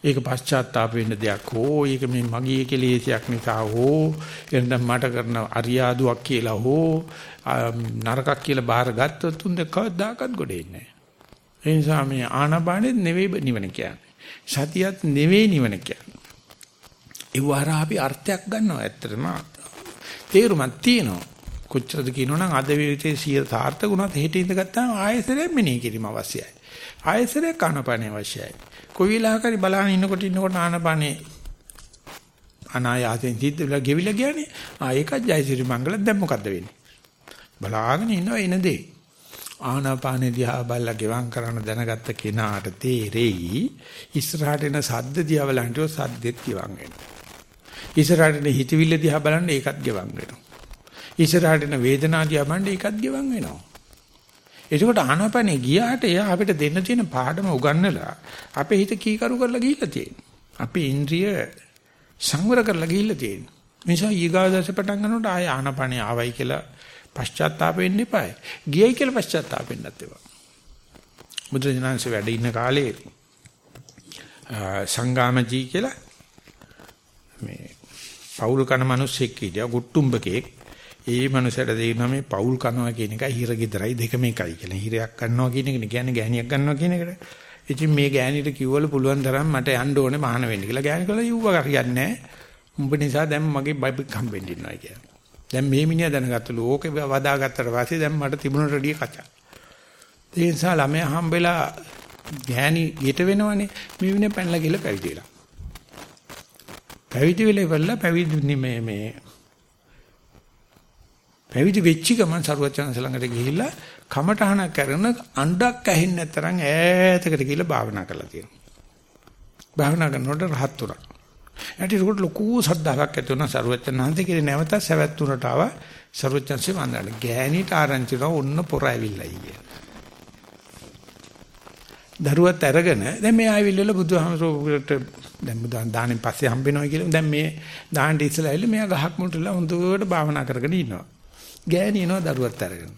S1: ඒක පශ්චාත්තාප වෙන්න දෙයක් හෝ ඒක මේ මගේ කෙලෙසයක් නිසා හෝ එතන මට කරන අරියාදුවක් කියලා හෝ නරකක් කියලා බාර ගත්තොත් තුන් දෙකවදාකත් ගොඩේ නැහැ. ඒ නිසා මේ ආනපානෙත් නෙවෙයි නිවන කියන්නේ. සතියත් නෙවෙයි නිවන කියන්නේ. ඒ වහරා අපි අර්ථයක් ගන්නවා ඇත්තටම තේරුමක් තියෙනවා. කොච්චරද කියනවනම් අද විවිතේ සිය සාර්ථක වුණත් හෙට ඉඳගත්තාම ආයෙසරෙන් මෙනෙහි කිරීම අවශ්‍යයි. ආයෙසරේ කනපනේ අවශ්‍යයි. කොයි වෙලාවකරි බලහන් ඉන්නකොට ඉන්නකොට ආනපනේ අනායාසයෙන් සිද්ධ වෙලා ගෙවිලා ගියානේ. ආ ඒකත් ජයසිරි මංගල දැන් මොකද්ද වෙන්නේ? බලාගෙන ඉන්නවා එන දේ. ආනාපානේ දිහා බලලා ගෙවම් කරන දැනගත්ත කෙනාට තේරෙයි ඉස්සරහට එන සද්ද දිහා බලන්ටෝ සද්දෙත් ගෙවම් වෙනවා. ඉස්සරහට එන හිතවිල්ල දිහා බලන්න ඒකත් ගෙවම් වෙනවා. ඉස්සරහට එන වේදනාව දිහා බලන්න ඒකත් ගෙවම් වෙනවා. එතකොට ආනාපානේ ගියාට එයා අපිට දෙන්න තියෙන පාඩම උගන්නලා අපේ හිත කීකරු කරලා ගිහිල්ලා තියෙනවා. අපේ ඉන්ද්‍රිය සංවර කරලා ගිහිල්ලා තියෙනවා. නිසා ඊගාදස පටන් ගන්නකොට ආය ආනාපානේ ආවයි කියලා පශ්චාත්තාප වෙන්න එපායි. ගියයි කියලා පශ්චාත්තාප වෙන්නත් එපා. බුදුරජාණන්සේ වැඩ ඉන්න කාලේ සංගාමජී කියලා මේ පෞල් කන මිනිස්සෙක් හිටියා ගුට්ටුම්බකෙක්. ඒ මනුස්සයට දෙනවා මේ පෞල් කනවා කියන එකයි හිර ගෙදරයි දෙකම එකයි කියලා. හිරයක් ගන්නවා කියන එක කියන්නේ ගෑණියක් ගන්නවා කියන එකට. ඉතින් මේ ගෑණිට කිව්වලු පුළුවන් තරම් මට යන්න ඕනේ මහාන වෙන්න කියලා. ගෑණි කළා යුව හරියන්නේ නැහැ. උඹ නිසා දැන් මගේ බයිබල් හම්බෙන්න ඉන්නවා කියලා. දැන් මේ මිනිහා දැනගත්තලු ඕකේ වදාගත්තට පස්සේ දැන් මට තිබුණට රෙඩිය කචා. ඒ නිසා ළමයා හම්බෙලා ගෑණි ගෙට වෙනවනේ මේ විනේ පැනලා ගිහලා පැවිදි වෙලා. පැවිදි වෙලා ඉවරලා පැවිදි මේ මේ පැවිදි වෙච්ච ගමන් සරුවචනස ළඟට ගිහිල්ලා කමටහනක් කරන අඬක් ඇහෙන්නේ නැතරම් ඈතකට ගිහිල්ලා භාවනා කරලා තියෙනවා. භාවනා කරනකොට රහත් උනා. ඊට ඒකට ලොකු සද්ධාාවක් ඇති වුණා සරුවචනහන්සේ කියලා නැවත සවැත් තුනට ආවා සරුවචනසේ වන්දනට. ගෑණිට ආරංචි වුණා ඔන්න පොර ඇවිල්ලා ඊයේ. දරුවත් අරගෙන දැන් මේ ආවිල්ල බුදුහාමරෝට දැන් බුදුන් දානෙන් පස්සේ හම්බෙනවා කියලා දැන් මේ දාන්න ඉස්සලා ඇවිල්ලා මෙයා ගහක් මුලටලා හොඳට භාවනා කරගෙන ඉන්නවා. ගෑණි එනවා දරුවත් අරගෙන.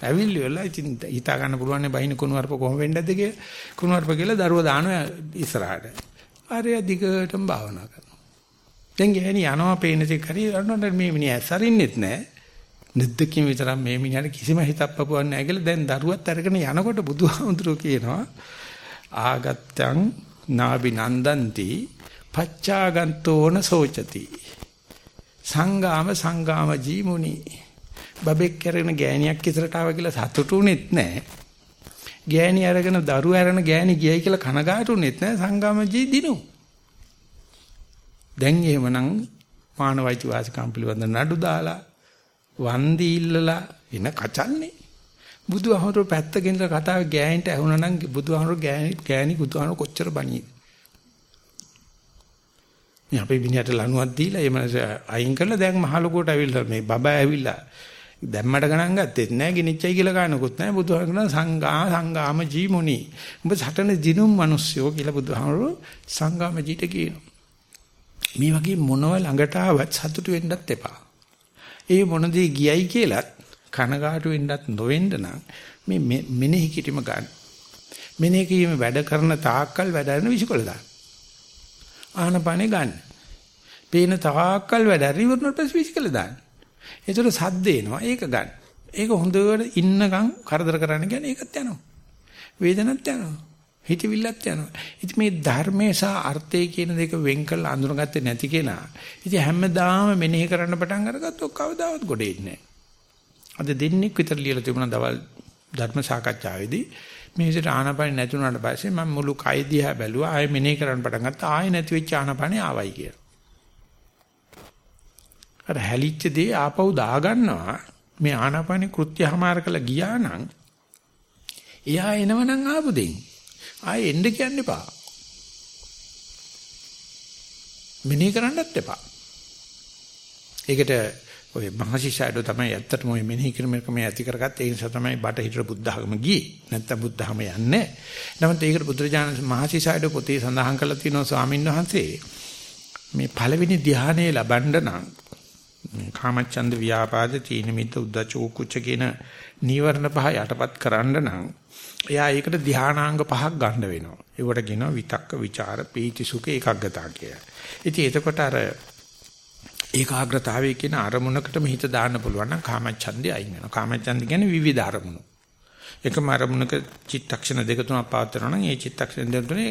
S1: ඇවිල්ලි වෙලා ඉතින් හිතා ගන්න පුළුවන් නේ බහින කුණුවarp කොහොම වෙන්නද කියලා කුණුවarp කියලා දරුවා දානවා ඉස්සරහට. ආරය දිගටම භාවනා කරනවා. දැන් ගෑණි යනවා පේන තේ කරේ අරනොත් මේ මිනිහා ඇස්සරින්නෙත් නැහැ. නිද්දකින් විතරක් මේ මිනිහට කිසිම හිතක් පපුවක් නැහැ කියලා දැන් දරුවත් අරගෙන යනකොට බුදුහාමුදුරුවෝ කියනවා ආගත්තං නාබි නන්දන්ති පච්චාගන්තෝන සෝචති. සංගාම සංගාම ජීමුනි. බබෙක් කරගෙන ගෑණියක් ඉස්සරට ආවා කියලා සතුටුුනේත් නැහැ. ගෑණි අරගෙන දරුව අරගෙන ගෑණි ගියයි කියලා කනගාටුුනේත් නැහැ. සංගාම ජී දිනු. දැන් එහෙමනම් මානවයිති වාසිකම් පිළිබඳ නඩු දාලා වන්දි ඉල්ලලා එන කචල්නේ. බුදුහමර පැත්තකින් කතාව ගෑනිට ඇහුණා නම් බුදුහමර ගෑණි ගෑණි බුදුහමර කොච්චර බණීද. මේ අපේ විනයට ලණුවක් දීලා ඒ මනස අයින් කරලා දැන් මහලොකුවට ඇවිල්ලා මේ බබා ඇවිල්ලා දැම්මට ගණන් ගත්තෙත් නෑ ගිනිච්චයි කියලා ගන්නකුත් නෑ බුදුහාමුදුරන් සංඝා සංගාම ජීමුනි උඹ සටන දිනුම් මිනිස්සයෝ කියලා බුදුහාමුදුරු සංගාම ජීට කියනවා මේ වගේ මොනව ළඟට ආවත් සතුටු වෙන්නත් එපා ඒ මොන දේ ගියයි කියලත් කනගාටු වෙන්නත් නොවෙන්න නම් මේ මෙනෙහි කිරීම ගන්න මෙනෙහි කිරීම වැඩ කරන තාක්කල් වැඩ කරන විසිකොල දාන්න ආනපනේ ගන්න. පේන තාක්කල් වැඩ හරි ඉවරනට පස්සේ විශ්කල දාන්න. ඒතර සද්ද එනවා. ඒක ගන්න. ඒක හොඳට ඉන්නකම් කරදර කරන්න කියන්නේ ඒකත් යනවා. වේදනත් යනවා. හිතවිල්ලත් යනවා. ඉතින් මේ ධර්මයේ සහ අර්ථය කියන දෙක වෙන් කරලා අඳුනගත්තේ නැති කෙනා. ඉතින් හැමදාම මෙනෙහි කරන්න පටන් අරගත්තොත් කවදාවත් ගොඩේ ඉන්නේ නැහැ. අද දෙන්නෙක් විතර ලියලා තිබුණා දවල් ධර්ම සාකච්ඡාවේදී මේ විදිහට ආනපන නැතුණාට පස්සේ මම මුළු කය දිහා බැලුවා ආයෙ මෙනෙහි කරන්න පටන් ගත්තා ආයෙ නැති වෙච්ච ආනපනේ ආවයි කියලා. අර හැලිච්ච දේ ආපහු දාගන්නවා මේ ආනපනේ කෘත්‍යහමාර කළ ගියා නම් එයා එනවනම් ආපු දෙයින් ආයෙ එන්න කියන්න එපා. මෙනෙහි කරන්නත් එපා. ඒකට ඔය මහසිසාරdo තමයි ඇත්තටම ඔය මෙනෙහි කිරීම ක්‍රමය ඇති කරගත්තේ ඒ නිසා තමයි බටහිර බුද්ධ ආගම ගියේ නැත්තම් බුද්ධ ආගම යන්නේ නමුත් ඒකට බුදුරජාණන් මහසිසාරdo පොතේ සඳහන් කරලා තියෙනවා ස්වාමීන් වහන්සේ මේ පළවෙනි ධ්‍යානයේ ලබන්න නම් මේ කාමච්ඡන්ද ව්‍යාපාද තීන මිද්ද උද්දච්ච කුච්ච කියන නීවරණ පහ යටපත් කරන්න නම් එයා ඒකට ධානාංග පහක් ගන්න වෙනවා. ඒවට කියනවා විතක්ක, ਵਿਚාර, පීති, සුඛ, ඒකග්ගතා කියලා. ඉතින් එතකොට අර ඒකාග්‍රතාවය කියන අරමුණකටම හිත දාන්න පුළුවන් නම් කාමච්ඡන්දේ අයින් වෙනවා. කාමච්ඡන්ද කියන්නේ විවිධ අරමුණු. එකම අරමුණක චිත්තක්ෂණ දෙක තුනක් පවත්වනවා නම් ඒ චිත්තක්ෂණ දෙක තුනේ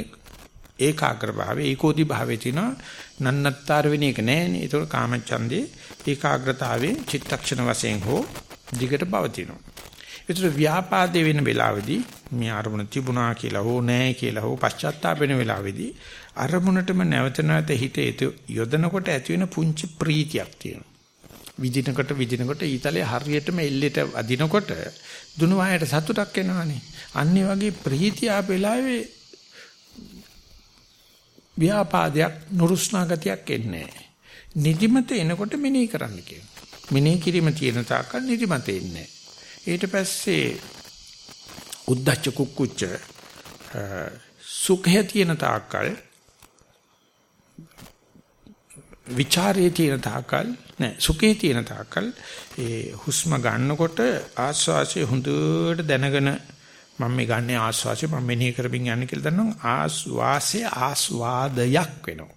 S1: ඒකාග්‍ර භාවය ඒකෝදි භාවයේ තියෙනවා නන්නත්තර වෙන එක නෑනේ. ඒක කාමච්ඡන්දේ ඒකාග්‍රතාවයේ චිත්තක්ෂණ වශයෙන් හෝ දිගට පවතිනවා. ඒතර ව්‍යාපාදේ වෙන වෙලාවේදී මේ අරමුණ තිබුණා කියලා හෝ නැහැ කියලා හෝ පශ්චාත්තාප වෙන වෙලාවේදී අරමුණටම නැවත නැවත හිත යොදනකොට ඇති වෙන පුංචි ප්‍රීතියක් තියෙනවා. විදිනකොට විදිනකොට ඊතලයේ හරියටම එල්ලෙට අදිනකොට දුනු ආයයට සතුටක් එනවනේ. අන්නේ වගේ ප්‍රීතිය ආපෙලාවේ ව්‍යාපාදයක් නුරුස්නා ගතියක් එන්නේ නැහැ. නිදිමත එනකොට මෙනෙහි කරන්න කියනවා. මෙනෙහි කිරීම තියෙන තාක්කල් නිදිමත එන්නේ ඊට පස්සේ උද්දච්ච කුක්කුච්ච සුඛය තියෙන තාක්කල් ਵਿਚාරයේ තියෙන තාකල් නෑ සුඛේ තියෙන තාකල් ඒ හුස්ම ගන්නකොට ආස්වාසිය හොඳට දැනගෙන මම මේ ගන්න ආස්වාසිය මම මෙනෙහි කරමින් යන්නේ කියලා දන්නවා. ආස්වාසය ආස්වාදයක් වෙනවා.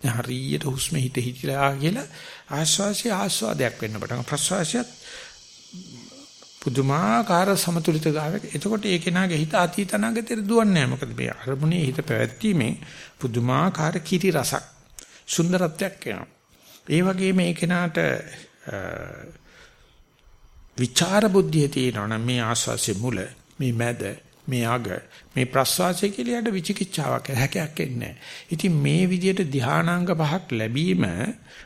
S1: දැන් හරියට හුස්ම හිත හිතලා කියලා ආස්වාසිය ආස්වාදයක් වෙන්න පටන් ප්‍රස්වාසියත් පුදුමාකාර සමතුලිත ගාවක එතකොට ඒ කෙනාගේ හිත අතීත අනාගතයට දුවන්නේ නැහැ. මොකද මේ අරමුණේ හිත පැවැත්වීමෙන් පුදුමාකාර කිරි රසක් සුන්දරත්වයක් එනවා. ඒ වගේ මේ කෙනාට විචාර බුද්ධිය තියෙනවා මේ ආස්වාසිය මුල මේ මැද මේ අග මේ ප්‍රස්වාසය කියලා යට විචිකිච්ඡාවක් හැකයක් එන්නේ ඉතින් මේ විදිහට ධානාංග පහක් ලැබීම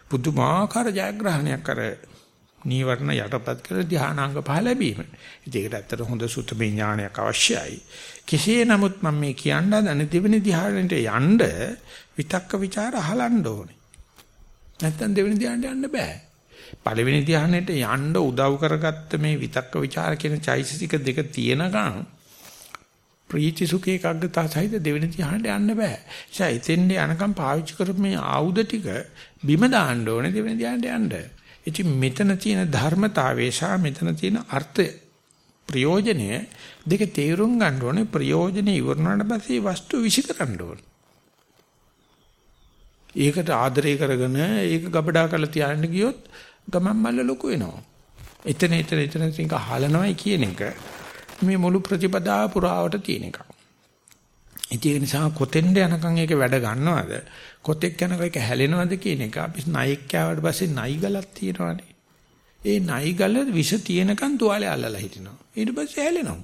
S1: පුදුමාකාර ජයග්‍රහණයක් කර නීවරණ යටපත් කර ධානාංග පහ ලැබීම. ඉතින් ඒකට ඇත්තට හොඳ සුතමේ ඥානයක් අවශ්‍යයි. කෙසේ නමුත් මම මේ කියන්න හදන දෙවෙනි ධ්‍යානෙට යන්න විතක්ක ਵਿਚාර අහලන්න ඕනේ. නැත්තම් දෙවෙනි ධ්‍යානෙට යන්න බෑ. පළවෙනි ධ්‍යානෙට යන්න උදව් කරගත්ත මේ විතක්ක ਵਿਚාර කියන චෛතසික දෙක තියෙනකන් ප්‍රීති සුඛ ඒකාග්‍රතාව සහිත දෙවෙනි ධ්‍යානෙට යන්න බෑ. ඒ නිසා එතෙන්ට යනකම් පාවිච්චි කරපු මේ ආයුධ ටික බිම දාන්න ඕනේ දෙවෙනි ධ්‍යානෙට යන්න. ඉතින් මෙතන තියෙන ධර්මතාවය සහ මෙතන තියෙන අර්ථය ප්‍රයෝජනය දෙක තේරුම් ගන්න ඕනේ ප්‍රයෝජනේ ඉවරනාට පස්සේ වස්තු විසිකරන්න ඕනේ. ඒකට ආදරය කරගෙන ඒක ගබඩා කරලා තියන්න ගියොත් ගමන් මල්ල ලොකු වෙනවා. එතන එතන එතන තින්ක හලනවයි කියන එක මේ මුළු ප්‍රතිපදාව පුරාවට තියෙන එකක්. ඒ නිසා කොතෙන්ද යනකම් ඒක වැඩ ගන්නවද කොතෙක් යනකම් ඒක හැලෙනවද කියන එක අපි නයික් කෑවට පස්සේ නයි ගලක් තියෙනවානේ. ඒ නයි ගල විෂ තියෙනකන් තුවාලේ අල්ලලා හිටිනවා. ඊට පස්සේ හැලෙනවා.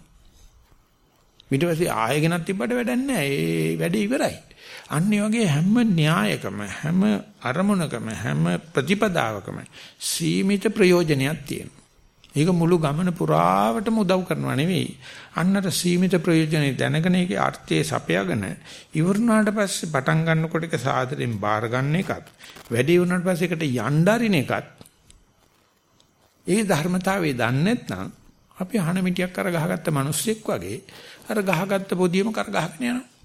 S1: ඊට පස්සේ ආයෙ ගෙනත් තිබ්බට වැඩක් නැහැ. ඒ වැඩේ ඉවරයි. අන්න වගේ හැම න්‍යායකම හැම අරමුණකම හැම ප්‍රතිපදාවකම සීමිත ප්‍රයෝජනයක් තියෙනවා. ඒක මුළු ගමන පුරාවටම උදව් කරනවා නෙවෙයි. අන්නතර සීමිත ප්‍රයෝජනෙ දැනගෙන ඒකේ අර්ථයේ සපයාගෙන ඉවරනාට පස්සේ පටන් ගන්නකොට ඒක සාදරෙන් බාර ගන්න එකත් වැඩි වුණාට පස්සේ ඒකට යnderින එකත් ඒ ධර්මතාවය දන්නේ නැත්නම් අපි අහන මිටියක් අර ගහගත්ත මිනිස්සෙක් වගේ අර ගහගත්ත පොදියම කර ගහගෙන යනවා.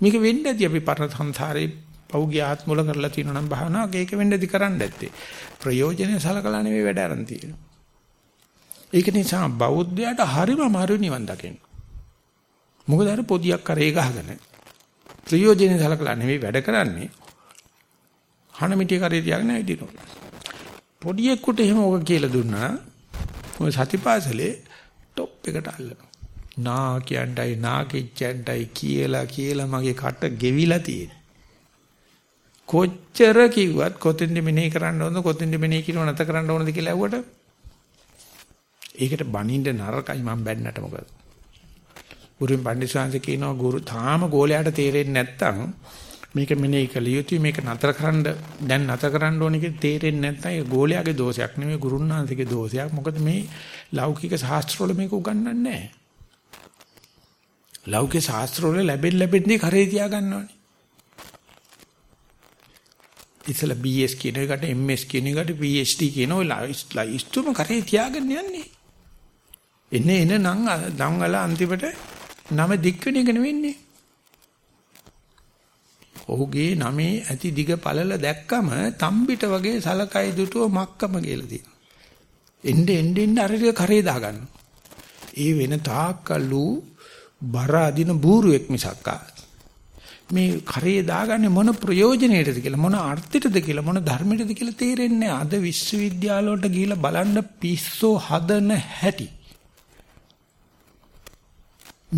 S1: මේක වෙන්නේ නැති අපි පරණ සංසාරේ පෞග්‍ය ආත්මවල කරලා තියෙනවා නම් භාවනාවක් ඒක වෙන්නේ නැති කරන්න ඇත්තේ. ප්‍රයෝජනෙ සලකලා නෙවෙයි වැඩ අරන් තියෙන්නේ. ඒක නිසා බෞද්ධයාට හරිම අමාරු නිවන් දකින්න. මොකද අර පොදියක් කරේ ගහගෙන ප්‍රයෝජනෙ සලකලා නෙවෙයි වැඩ කරන්නේ. හන මිටිය කරේ තියාගෙන ඇවිදිනවා. පොඩියෙකුට එහෙම ඕක කියලා දුන්නා ඔය සතිපාසලේ টොප් එකට අල්ලනවා. නා කියන්ටයි නා කිච්චන්ටයි කියලා කියලා මගේ කට ගෙවිලා තියෙනවා. කොච්චර කිව්වත් කොතෙන්ද මෙනේ කරන්න ඕනද කොතෙන්ද මෙනේ කිනව නැත කරන්න ඕනද කියලා ඇහුවට ඒකට බනින්න නරකයි මම බැන්නට මොකද. ගුරුන් පඬිස්සංශ කියනවා ගුරු තාම ගෝලයාට තේරෙන්නේ නැත්තම් මේක මෙනෙහි කළ යුතුයි මේක නතර කරන්න දැන් නතර කරන්න ඕනේ කියලා තේරෙන්නේ නැත්නම් ඒ ගෝලයාගේ දෝෂයක් නෙමෙයි ගුරුන්නාන්සේගේ දෝෂයක්. මොකද මේ ලෞකික ශාස්ත්‍රවල මේක උගන්වන්නේ නැහැ. ලෞකික ශාස්ත්‍රවල ලැබෙන්න ලැබෙන්නේ කරේ තියා ගන්නවනේ ඉතල BS කියන එකට MS කියන එකට PhD කියන ඔය ඉස්තුම කරේ තියාගෙන යන්නේ එන්නේ එන නම් නම් වල අන්තිමට නම දික් වෙන එක නෙවෙන්නේ ඔහුගේ නමේ ඇති දිග පළල දැක්කම තම්බිට වගේ සලකයි දුටුව මක්කම කියලා තියෙනවා. එnde එnde එnde අර ටික කරේ දාගන්න. ඒ වෙන තාක්කලු බර අදින බූරුවෙක් මිසක්කා. මේ කරේ දාගන්නේ මොන ප්‍රයෝජනෙටද කියලා මොන අර්ථයටද කියලා මොන ධර්මයටද කියලා තේරෙන්නේ අද විශ්වවිද්‍යාල වලට ගිහිල්ලා බලන්න පිස්සෝ හදන හැටි.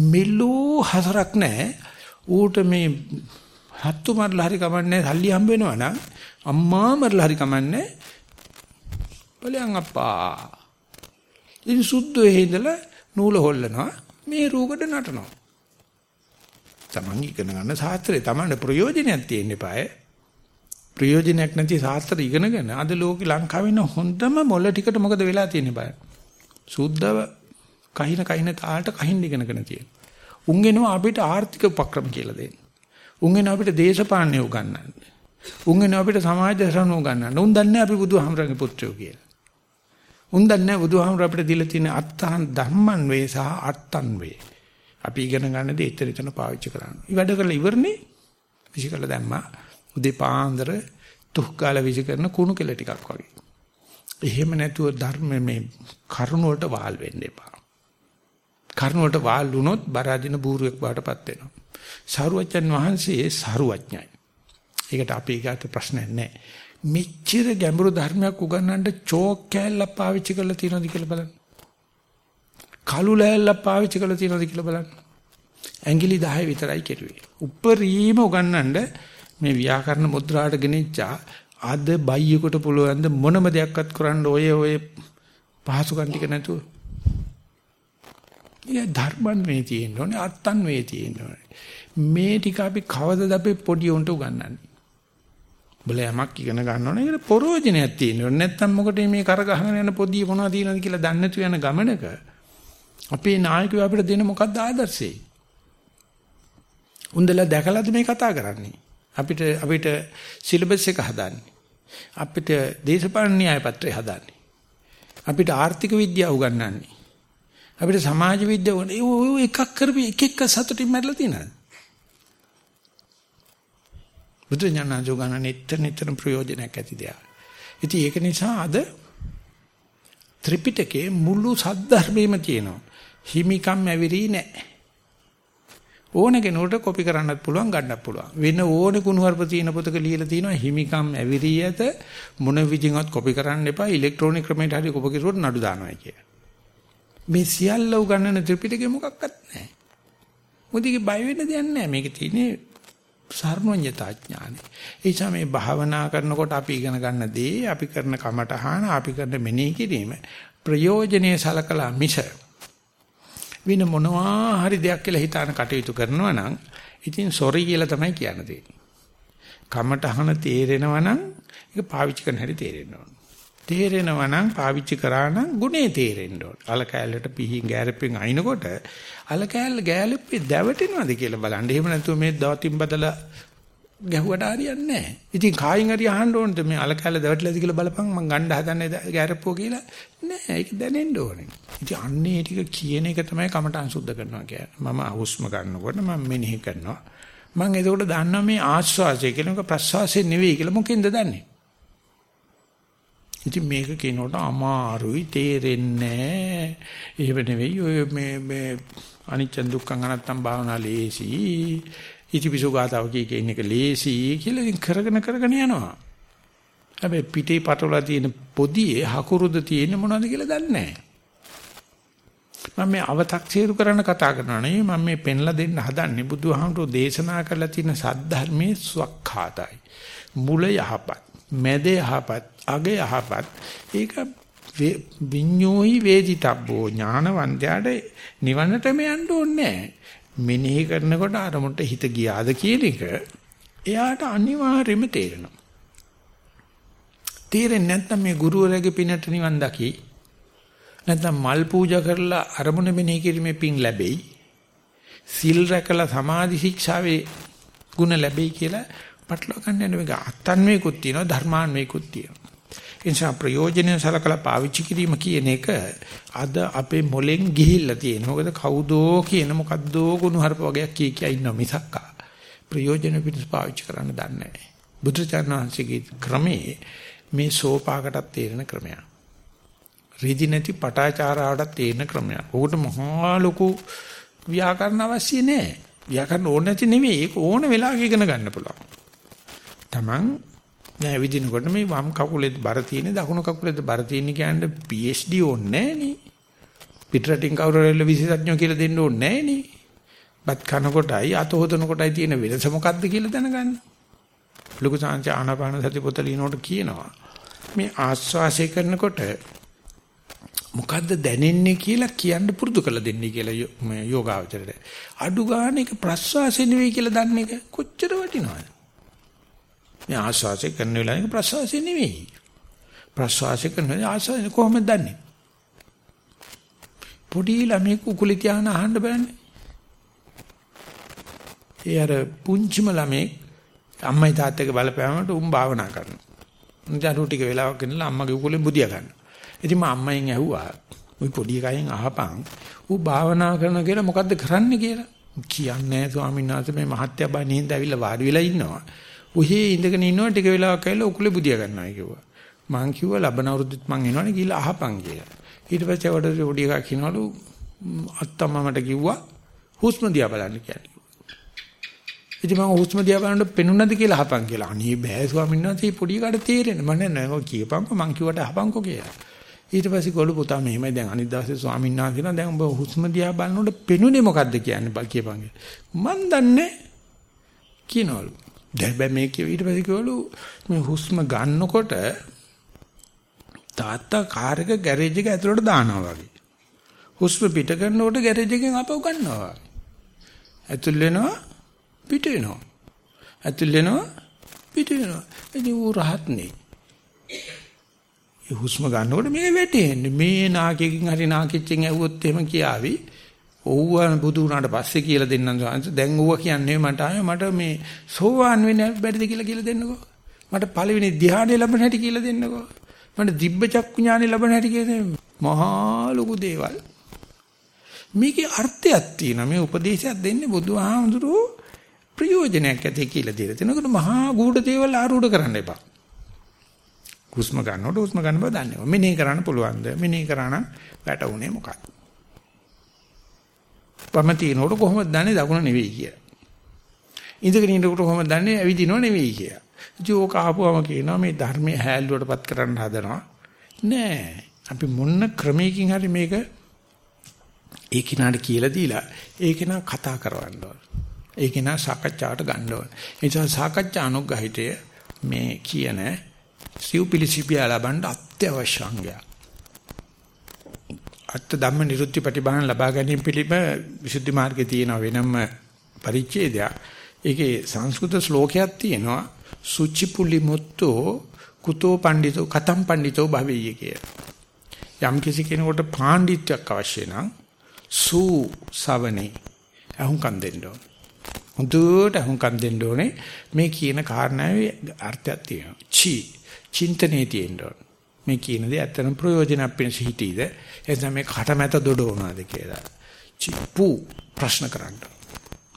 S1: මෙලෝ හසරක් නැහැ. ඌට මේ හත්තු මරලා හරි කමන්නේ සල්ලි හම්බ වෙනවා නම් අම්මා මරලා හරි කමන්නේ බලයන් අප්පා ඉතින් සුද්ධ හේදලා නූල හොල්ලනවා මේ රූකඩ නටනවා තමන් ඉගෙන ගන්න සාත්‍රේ තමන්ට ප්‍රයෝජනයක් තියෙන්න eBay ප්‍රයෝජනයක් නැති සාත්‍ර ඉගෙනගෙන අද ලෝකේ ලංකාවේ ඉන්න හොඳම මොළ ටිකට මොකද වෙලා තියෙන්නේ බය සුද්ධව කහින කහින තාලට කහින් ඉගෙනගෙන තියෙන උන් එනවා අපිට ආර්ථික උපක්‍රම කියලා දෙන්න උන් එන අපිට දේශපාලනය උගන්වන්නේ. උන් එන අපිට සමාජ දර්ශන උගන්වන්නේ. උන් දන්නේ අපි බුදුහාමරගේ පුත්‍රයෝ කියලා. උන් දන්නේ බුදුහාමර අපිට දීලා තියෙන අත්තහන් ධම්මන් වේ සහ අත්තන් වේ. අපි ඉගෙන ගන්න දේ ඊතර ඊතන පාවිච්චි කරන්න. ඊ වැඩ කරලා ඉවරනේ. විසිකලා දැම්මා. උදේ පාන්දර තුක් කාලා විසි කරන කුණු කෙල ටිකක් වගේ. එහෙම නැතුව ධර්ම මේ කරුණ වලට වාල් වෙන්න එපා. කරුණ වලට වාල් වුණොත් බර අදින බූරුවෙක් බාටපත් වෙනවා. සරුවච්චන් වහන්සේ සරුවඥයි. ඒකට අපේ ගාත ප්‍රශ්නයක් නැහැ. මෙච්චර ගැඹුරු ධර්මයක් උගන්වන්න චෝක් කෑල්ලක් පාවිච්චි කරලා තියෙනවද කියලා බලන්න. කළු ලෑල්ලක් පාවිච්චි කරලා තියෙනවද කියලා බලන්න. ඇඟිලි 10 විතරයි කෙරුවේ. උප්පරීම උගන්වන්න මේ ව්‍යාකරණ මුද්‍රාට ගෙනිච්චා අද බයියෙකුට පුළුවන් ද මොනම දෙයක්වත් කරන්න ඔය ඔය පහසුකම් ටික නැතුව. ඒ ධර්මන් වේ තියෙන්න ඕනේ අත්තන් වේ තියෙන්න ඕනේ. මේ ටික අපි කවදද අපි පොඩි උන්ට උගන්වන්නේ? බල යමක් ඉගෙන ගන්න ඕනේ ඒකට ප්‍රෝජනයක් තියෙනවා. නැත්තම් මොකටද මේ කර ගහගෙන යන පොඩි මොනවද තියෙනවද කියලා දන්නේ නැතු යන ගමනක අපේ නායකයෝ අපිට දෙන මොකක්ද ආදර්ශේ? උන්දලා දැකලාද මේ කතා කරන්නේ? අපිට අපිට සිලබස් එක හදාන්නේ. අපිට දේශපාලන න්‍යාය පත්‍රය හදාන්නේ. අපිට ආර්ථික විද්‍යාව උගන්වන්නේ. අපිට සමාජ විද්‍යාව ඔය එකක් කරපි එක එක සතුටින් මැරලා තියෙනවා. බුදු ඥානජෝ ගන්න නිතර නිතර ප්‍රයෝජනයක් ඇති දෙයක්. ඉතින් ඒක නිසා අද ත්‍රිපිටකේ මුළු සද්ධර්මෙම තියෙනවා. හිමිකම් ඇවිරි නැහැ. ඕන කෙනෙකුට කොපි කරන්නත් පුළුවන් ගන්නත් පුළුවන්. වෙන ඕනේ කුණුහරුප තියෙන පොතක ලියලා තියෙනවා හිමිකම් ඇවිරි ඇත මොන විදිහවත් කොපි කරන්න එපා ඉලෙක්ට්‍රොනික ක්‍රමයට හරි කොපි කරුවොත් නඩු දානවා කිය. මේ සියල්ල උගන්නන ත්‍රිපිටකේ මොකක්වත් නැහැ. මොදිගේ බය වෙන්න දෙයක් නැහැ. මේකේ තියෙන්නේ සර්වඥතා ඥානෙ. ඒ නිසා මේ භාවනා කරනකොට අපි ඉගෙන ගන්න දේ, අපි කරන කමටහන, අපි කරන මෙනෙහි කිරීම ප්‍රයෝජනෙයි සලකලා මිස වින මොනවා හරි දෙයක් කියලා හිතාන කටයුතු කරනවා නම් ඉතින් සොරි කියලා තමයි කියන්න තියෙන්නේ. කමටහන තේරෙනවා නම් ඒක පාවිච්චි කරන හැටි තේරෙන්න ඕන. තේරෙනවා නම් පාවිච්චි කරා නම් ගුණේ තේරෙන්න ඕන. අල කෑල්ලට පිහින් ගෑරපෙන් අයින්කොට අල කෑල්ල ගෑලෙප්පේ දැවටෙනවද කියලා බලන්න. එහෙම නැතුව මේ දවතින් බදලා ගැහුවට හරියන්නේ නැහැ. ඉතින් කායින් හරි අහන්න ඕනද මේ අල කෑල්ල දැවටලාද කියලා බලපන් මං ගන්න හදන්නේ ගෑරප්පුව කියලා. නෑ ඒක දැනෙන්න ඕනේ. ඉතින් අන්නේ ටික කියන එක තමයි කමටහන් සුද්ධ කරනවා කියන්නේ. මම හුස්ම ගන්නකොට මම මෙනෙහි කරනවා. මම එතකොට දන්නවා මේ ආශ්වාසය කියන එක ප්‍රශ්වාසය නෙවෙයි කියලා මොකෙන්ද දන්නේ? ඉතින් මේක කියනකොට අමාරුයි තේරෙන්නේ එහෙම නෙවෙයි. ඔය මේ මේ අනිච්ච දුක්ඛ අනත්තම් භාවනා ලේසි. ඉතිපිසු ගාතාව කිය කියන එක ලේසි කියලා ඉතින් කරගෙන කරගෙන යනවා. හැබැයි පිටේ පටවලා තියෙන පොදියේ හකුරුද තියෙන මොනවද කියලා දන්නේ නැහැ මම මේ අව탁සීරු කරන්න කතා කරනවා නෙවෙයි. මම මේ පෙන්ලා දෙන්න හදන්නේ බුදුහාමුදුරෝ දේශනා කරලා තියෙන සද්ධර්මයේ ස්වකහාතයි මුල යහපත් මැද යහපත් අග යහපත් ඒක විඤ්ඤෝහි වේදිතබ්බෝ ඥානවන්තයාට නිවනටම යන්න ඕනේ මෙනෙහි කරනකොට අරමුණට හිත ගියාද කියන එක එයාට අනිවාර්යයෙන්ම තේරෙනවා. තේරෙන්නේ නැත්නම් මේ ගුරුවරයාගේ පිනට නිවන් දකි. නැත්නම් මල් පූජා කරලා අරමුණ මෙනෙහි කිරීමේ පින් ලැබෙයි. සිල් රැකලා සමාධි ශික්ෂාවේ ಗುಣ ලැබෙයි කියලා පටලවා ගන්න යන මේක අත්න්වේකුත් තියෙනවා ධර්මාන්වේකුත් තියෙනවා. ඒ නිසා ප්‍රයෝජනෙ සලකලා පාවිච්චි කිරීම කියන එක අද අපේ මොලෙන් ගිහිල්ලා තියෙන. මොකද කවුදෝ කියන මොකද්දෝ කුණු හරප වගේක් කී කිය ඉන්නවා මිසක්කා. ප්‍රයෝජන පිටස් පාවිච්චි කරන්න දන්නේ නැහැ. බුදුචානන්සේගේ ක්‍රමේ මේ සෝපාකටත් තේරෙන ක්‍රමයක්. රීදි නැති පටාචාරාවටත් තේරෙන ක්‍රමයක්. ඕකට මහා ලොකු ව්‍යාකරණ අවශ්‍ය නැහැ. ව්‍යාකරණ ඕන නැති නෙවෙයි. ඒක ඕන වෙලාවක ඉගෙන ගන්න පුළුවන්. Taman දැන් ඇවිදිනකොට මේ වම් කකුලේ බර තියෙන දකුණු කකුලේ බර තියෙන කියන්නේ PhD ඕනේ නෑනේ. පිටරටින් කවුරු හරි විශේෂඥයෝ කියලා දෙන්න ඕනේ නෑනේ. බත් කන කොටයි අත හොදන කොටයි තියෙන වෙනස මොකක්ද කියලා දැනගන්න. ලොකු සංච ආනාපාන සති පොත ලියනකොට කියනවා. මේ ආස්වාසය කරනකොට මොකද්ද දැනෙන්නේ කියලා කියන්න පුරුදු කරලා දෙන්නේ කියලා යෝගාවචරයට. අඩු ගන්න එක ප්‍රස්වාසය නෙවෙයි කියලා දන්න එක කොච්චර වටිනවද? මේ ආශ්වාසය කරන වෙලාවේ ප්‍රශ්වාසය නෙවෙයි. ප්‍රශ්වාසය කරන ආශ්වාසය කොහොමද දන්නේ? පොඩි ළමෙක් උකුලේ තියාන අහන්න බෑනේ. ඒ අර පුංචිම ළමෙක් අම්මයි තාත්තගේ බලපෑමකට උන් භාවනා කරනවා. උන්ජාරු ටික වෙලාවක් ඉන්නලා අම්මගේ උකුලෙන් බුදියා ගන්නවා. ඉතින් මම අම්මෙන් ඇහුවා "උයි පොඩි කයින් අහපන් ඌ භාවනා කරන කියලා මොකද්ද කරන්නේ කියලා." කියන්නේ ස්වාමීන් වහන්සේ මේ මහත්ය බා නින්ද ඇවිල්ලා වාඩි වෙලා ඉන්නවා. ඔහේ ඉඳගෙන ඉන්නවා ටික වෙලාවක් ඇවිල්ලා උකුලේ බුදියා ගන්නවා කිව්වා. මං කිව්වා ලබන අවුරුද්දත් මං එනවනේ ගිහලා අහපන් කියලා. ඊට පස්සේ වඩ පොඩි එකා කියනවලු අත්තම්මමට කිව්වා හුස්ම දිහා බලන්න කියලා. ඉතින් මම හුස්ම දිහා බලනකොට පෙනුනද කියලා අහපන් කියලා. අනේ බෑ ස්වාමීන් වහන්සේ පොඩි එකාට තේරෙන්නේ. මම නෑ නෑ කියපන්කෝ මං කිව්වට අහපන්කෝ කියලා. ඊට පස්සේ ගොළු පුතා මෙහෙමයි දැන් අනිත් දවසේ ස්වාමීන් වහන්සේ කියනවා දැන් ඔබ හුස්ම දිහා බලනකොට පෙනුනේ මොකද්ද කියන්නේ බල් කියපන්. මන් දන්නේ කියනවලු. දැන් මේ කිය ඊට පස්සේ කිව්වලු මේ හුස්ම ගන්නකොට තාත්තා කාර් එක ගෑරේජ් එක ඇතුළට දානවා වගේ. හුස්ම පිට කරනකොට ගෑරේජ් එකෙන් අපව ගන්නවා. ඇතුල් වෙනවා පිට වෙනවා. ඇතුල් වෙනවා පිට වෙනවා. ඉතින් ඌ රහත් නේ. ඒ හුස්ම ගන්නකොට මේ වැටෙන්නේ මේ නාකියකින් හරි නාකිච්චෙන් ඇහුවොත් එහෙම කියාවි. ඕව බුදු වුණාට පස්සේ කියලා දෙන්නම් සාංශ දැන් ඕව කියන්නේ මට ආයේ මට මේ සෝවාන් වෙන්න බැරිද කියලා කියලා දෙන්නකෝ. මට පළවෙනි ධ්‍යානෙ ලැබෙන හැටි කියලා දෙන්නකෝ. මට දිබ්බ චක්කු ඥානෙ ලැබෙන හැටි කියලා මහා ලොකු දේවල්. මේකේ අර්ථයක් තියෙනවා. මේ උපදේශයක් දෙන්නේ බුදුහාමුදුරුවෝ ප්‍රයෝජනයක් ඇති කියලා දෙලා තියෙනකොට මහා ගුඩ දේවල් ආරූඪ කරන්න එපා. හුස්ම ගන්නකොට හුස්ම ගන්න බව දන්නේ. මෙනෙහි කරන්න පුළුවන්ද? මෙනෙහි කරා නම් වැටුනේ මොකක්ද? වම තිනකොට කොහොමද දන්නේ දකුණ නෙවෙයි කියලා. ඉඳගෙන ඉන්නකොට කොහොමද දන්නේ ඇවිදිනව නෙවෙයි කියලා. ජෝක ආපුවම කියනවා මේ ධර්මයේ හැල්ලුවටපත් කරන්න හදනවා. නෑ. අපි මොන ක්‍රමයකින් හරි මේක ඒ කිනාට කියලා දීලා ඒක නා කතා කරවන්න ඕන. ඒක නා සාකච්ඡාවට ගන්න ඕන. ඒ නිසා සාකච්ඡා අනුග්‍රහිතය මේ කියන සිව්පිලිසිපිය ලබන්න අත්‍යවශ්‍ය අංගයක්. අත්ත ධම්ම නිරුත්ති ප්‍රතිභාන ලබා ගැනීම පිළිබ විසුද්ධි මාර්ගයේ තියෙන වෙනම පරිච්ඡේදයක්. ඒකේ සංස්කෘත ශ්ලෝකයක් තියෙනවා සුචිපුලි මුත්තෝ කුතෝ පඬිතෝ කතම් පඬිතෝ භවෙය්‍ය කියලා. යම් කිසි කෙනෙකුට පාණ්ඩිත්වයක් අවශ්‍ය නම් සූ සවනේ අහුම්කම් දෙන්න ඕන. හොඳට අහුම්කම් දෙන්න ඕනේ මේ කියන කාරණාවේ අර්ථයක් තියෙනවා. චි චින්තනේ තියෙන්න ඕන. මේ කියන දේ ඇත්තටම ප්‍රයෝජනක් වෙනස හිතීද එතන මේ කටමැත දොඩවනවාද කියලා. චි පු ප්‍රශ්න කරන්න.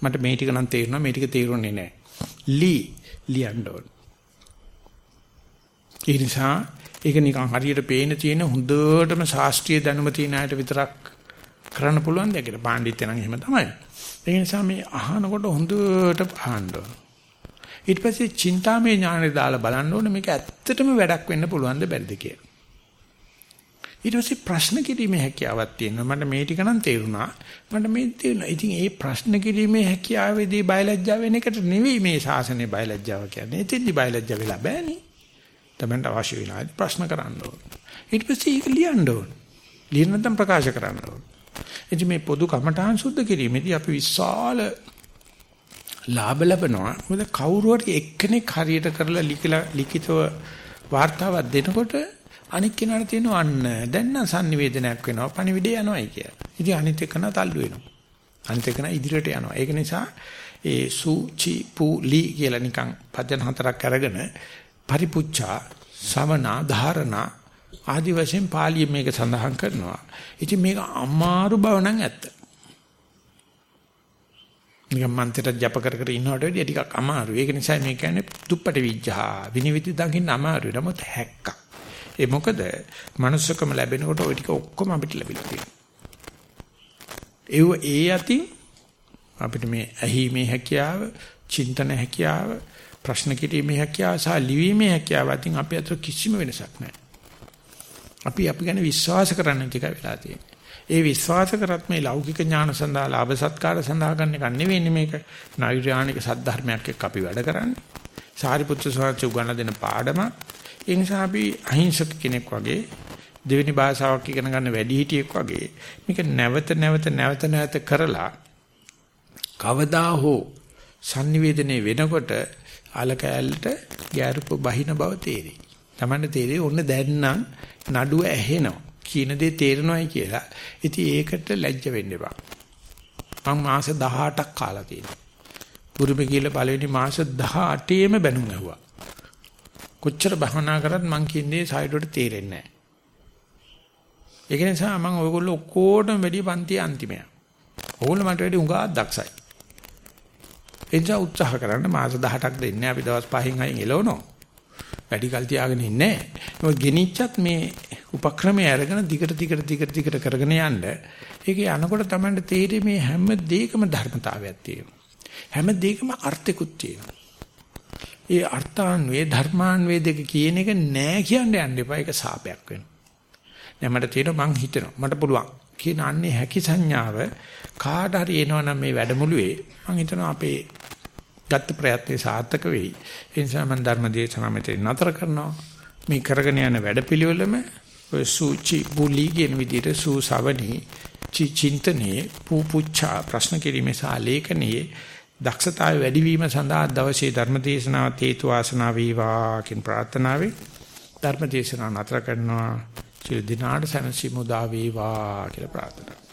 S1: මට මේ ටික නම් තේරුණා මේ ටික තේරුන්නේ නැහැ. ලී ලියන්න ඕන. ඒ නිසා ඒක නිකන් හරියට පේන තියෙන හොඳටම ශාස්ත්‍රීය දැනුම තියෙන අයට විතරක් කරන්න පුළුවන් දෙයක්. පාණ්ඩිත්‍ය නම් එහෙම තමයි. ඒ නිසා මේ අහනකොට හොඳට අහන්න ඕන. ඊට පස්සේ චින්තාමය ඥානෙ දාලා බලන්න ඕනේ මේක ඇත්තටම වැඩක් වෙන්න පුළුවන්ද බැරිද කියලා. ඊට පස්සේ ප්‍රශ්න කිරීමේ හැකියාවක් තියෙනවා. මට මේ ටික නම් තේරුණා. මට මේ තේරුණා. ඉතින් ඒ ප්‍රශ්න කිරීමේ හැකියාවේදී බයලජ්ජා වෙන එකට නෙවෙයි මේ ශාසනයේ බයලජ්ජාව කියන්නේ. එතෙන්දි බයලජ්ජා වෙලා බෑනේ. තමන්ට අවශ්‍ය වෙලාදී ප්‍රශ්න කරන්න ඕන. ඊට පස්සේ ඒක ලියන්න ඕන. ලියන්න නැත්නම් ප්‍රකාශ කරන්න ඕන. එදි මේ පොදු කමඨාන් සුද්ධ කිරීමේදී අපි විශාල ලාභ ලබනවා. මොකද කවුරු හරි එක්කෙනෙක් හරියට කරලා ලිකලා ලිඛිතව වාර්තාවක් දෙනකොට අනික් කෙනාට තියෙනවා අන්න දැන් නම් sannivedanayak වෙනවා පණිවිඩය යනවායි කියලා. ඉතින් අනිත් එකන තල්ලු වෙනවා. අනිත් එකන ඉදිරියට යනවා. ඒක නිසා ඒ සුචි පු ලි කියලා නිකන් පදන හතරක් අරගෙන පරිපුච්ඡා සවනා ධාරණා ආදි වශයෙන් පාලිය මේක සඳහන් කරනවා. ඉතින් මේක අමාරු බව නම් ඇත්ත. නිකම් මන්ත්‍රයට ජප කර කර ඉන්නවට වැඩිය ටිකක් අමාරු. ඒක නිසා මේ කියන්නේ දුප්පට විඥා විනිවිද දකින්න අමාරුයි. නමුත් හැක්කක්. ඒ මොකද manussකම ලැබෙනකොට ওই ටික ඔක්කොම අපිට ලැබිලා තියෙනවා. ඒව ඒ යතින් අපිට මේ ඇහිීමේ හැකියාව, චින්තන හැකියාව, ප්‍රශ්න කිරීමේ හැකියාව සහ ලිවීමේ හැකියාව අතින් අපි අතර කිසිම වෙනසක් නැහැ. අපි අපි ගැන විශ්වාස කරන්න ටික වෙලා තියෙන්නේ. ඒ විශ්වාස කරත් මේ ලෞකික ඥාන සඳහා ලාභ සත්කාර සඳහා ගන්න එක නෙවෙයි මේක. නෛර්යානික සද්ධර්මයක් එක්ක අපි වැඩ කරන්නේ. සාරිපුත්‍ර ස්වාමීන් උගන්ලා දෙන පාඩම. ඒ නිසා අපි අහිංසක කෙනෙක් වගේ දෙවෙනි භාෂාවක් ඉගෙන ගන්න වැඩි හිටියෙක් වගේ මේක නැවත නැවත නැවත නැවත කරලා කවදා හෝ sannivedanaye වෙනකොට අලකැලට ගැරුප බහින බව තේරෙයි. Tamanne තේරෙයි ඔන්න දැන් නම් නඩුව ඇහෙනවා. කියන දේ තේරෙනවයි කියලා. ඉතින් ඒකට ලැජ්ජ වෙන්න එපා. මම මාස 18ක් කාලා තියෙනවා. බුරුමේ කියලා පළවෙනි මාස 18ෙම බැනුම් ඇහුවා. කොච්චර භවනා කරත් මං කියන්නේ සයිඩට තේරෙන්නේ නැහැ. ඒක නිසා මම ඔයගොල්ලෝ ඔක්කොටම වැඩි පන්ති අන්තිමයා. ඕගොල්ලෝ මට වැඩි උඟා දක්ෂයි. එනිසා උත්සාහ කරන්න මාස 18ක් දෙන්නේ අපි දවස් 5න් 6න් එලවනවා. වැඩි කල් තියාගෙන ඉන්නේ නැහැ. ගෙනිච්චත් මේ උපක්‍රමය අරගෙන දිගට දිගට දිගට දිගට කරගෙන යන්න ඒකේ යනකොට තමයි තේරෙන්නේ මේ හැම දෙයකම ධර්මතාවයක් තියෙනවා. හැම දෙයකම අර්ථිකුත් තියෙනවා. ඒ අර්ථාන්වේ ධර්මාන්වේ දෙක කියන එක නෑ කියන්න යන්න එපා. ඒක සාපයක් වෙනවා. දැන් මට තේරෙනවා මං හිතනවා මට පුළුවන් කියන අන්නේ හැකි සංඥාව කාට හරි එනවනම් මේ වැඩමුළුවේ මං හිතනවා අපේ ගත්ත ප්‍රයත්නේ සාර්ථක වෙයි. ඒ නිසා මම ධර්ම දේශනාව මෙතන නතර කරනවා. මේ කරගෙන යන වැඩපිළිවෙලම ඔය සූචි බුලි කියන විදිහට සූසවණි චි චින්තනේ පුපුච්චා ප්‍රශ්න කිරීමේ සහ ලේඛනයේ දක්ෂතාවය වැඩි වීම සඳහා දවසේ ධර්ම දේශනාව හේතු වාසනා වේවා කියන ප්‍රාර්ථනාවෙන් ධර්ම දේශනාව නතර කරනවා. සිය දිනාට සනසි මුදා වේවා කියලා ප්‍රාර්ථනා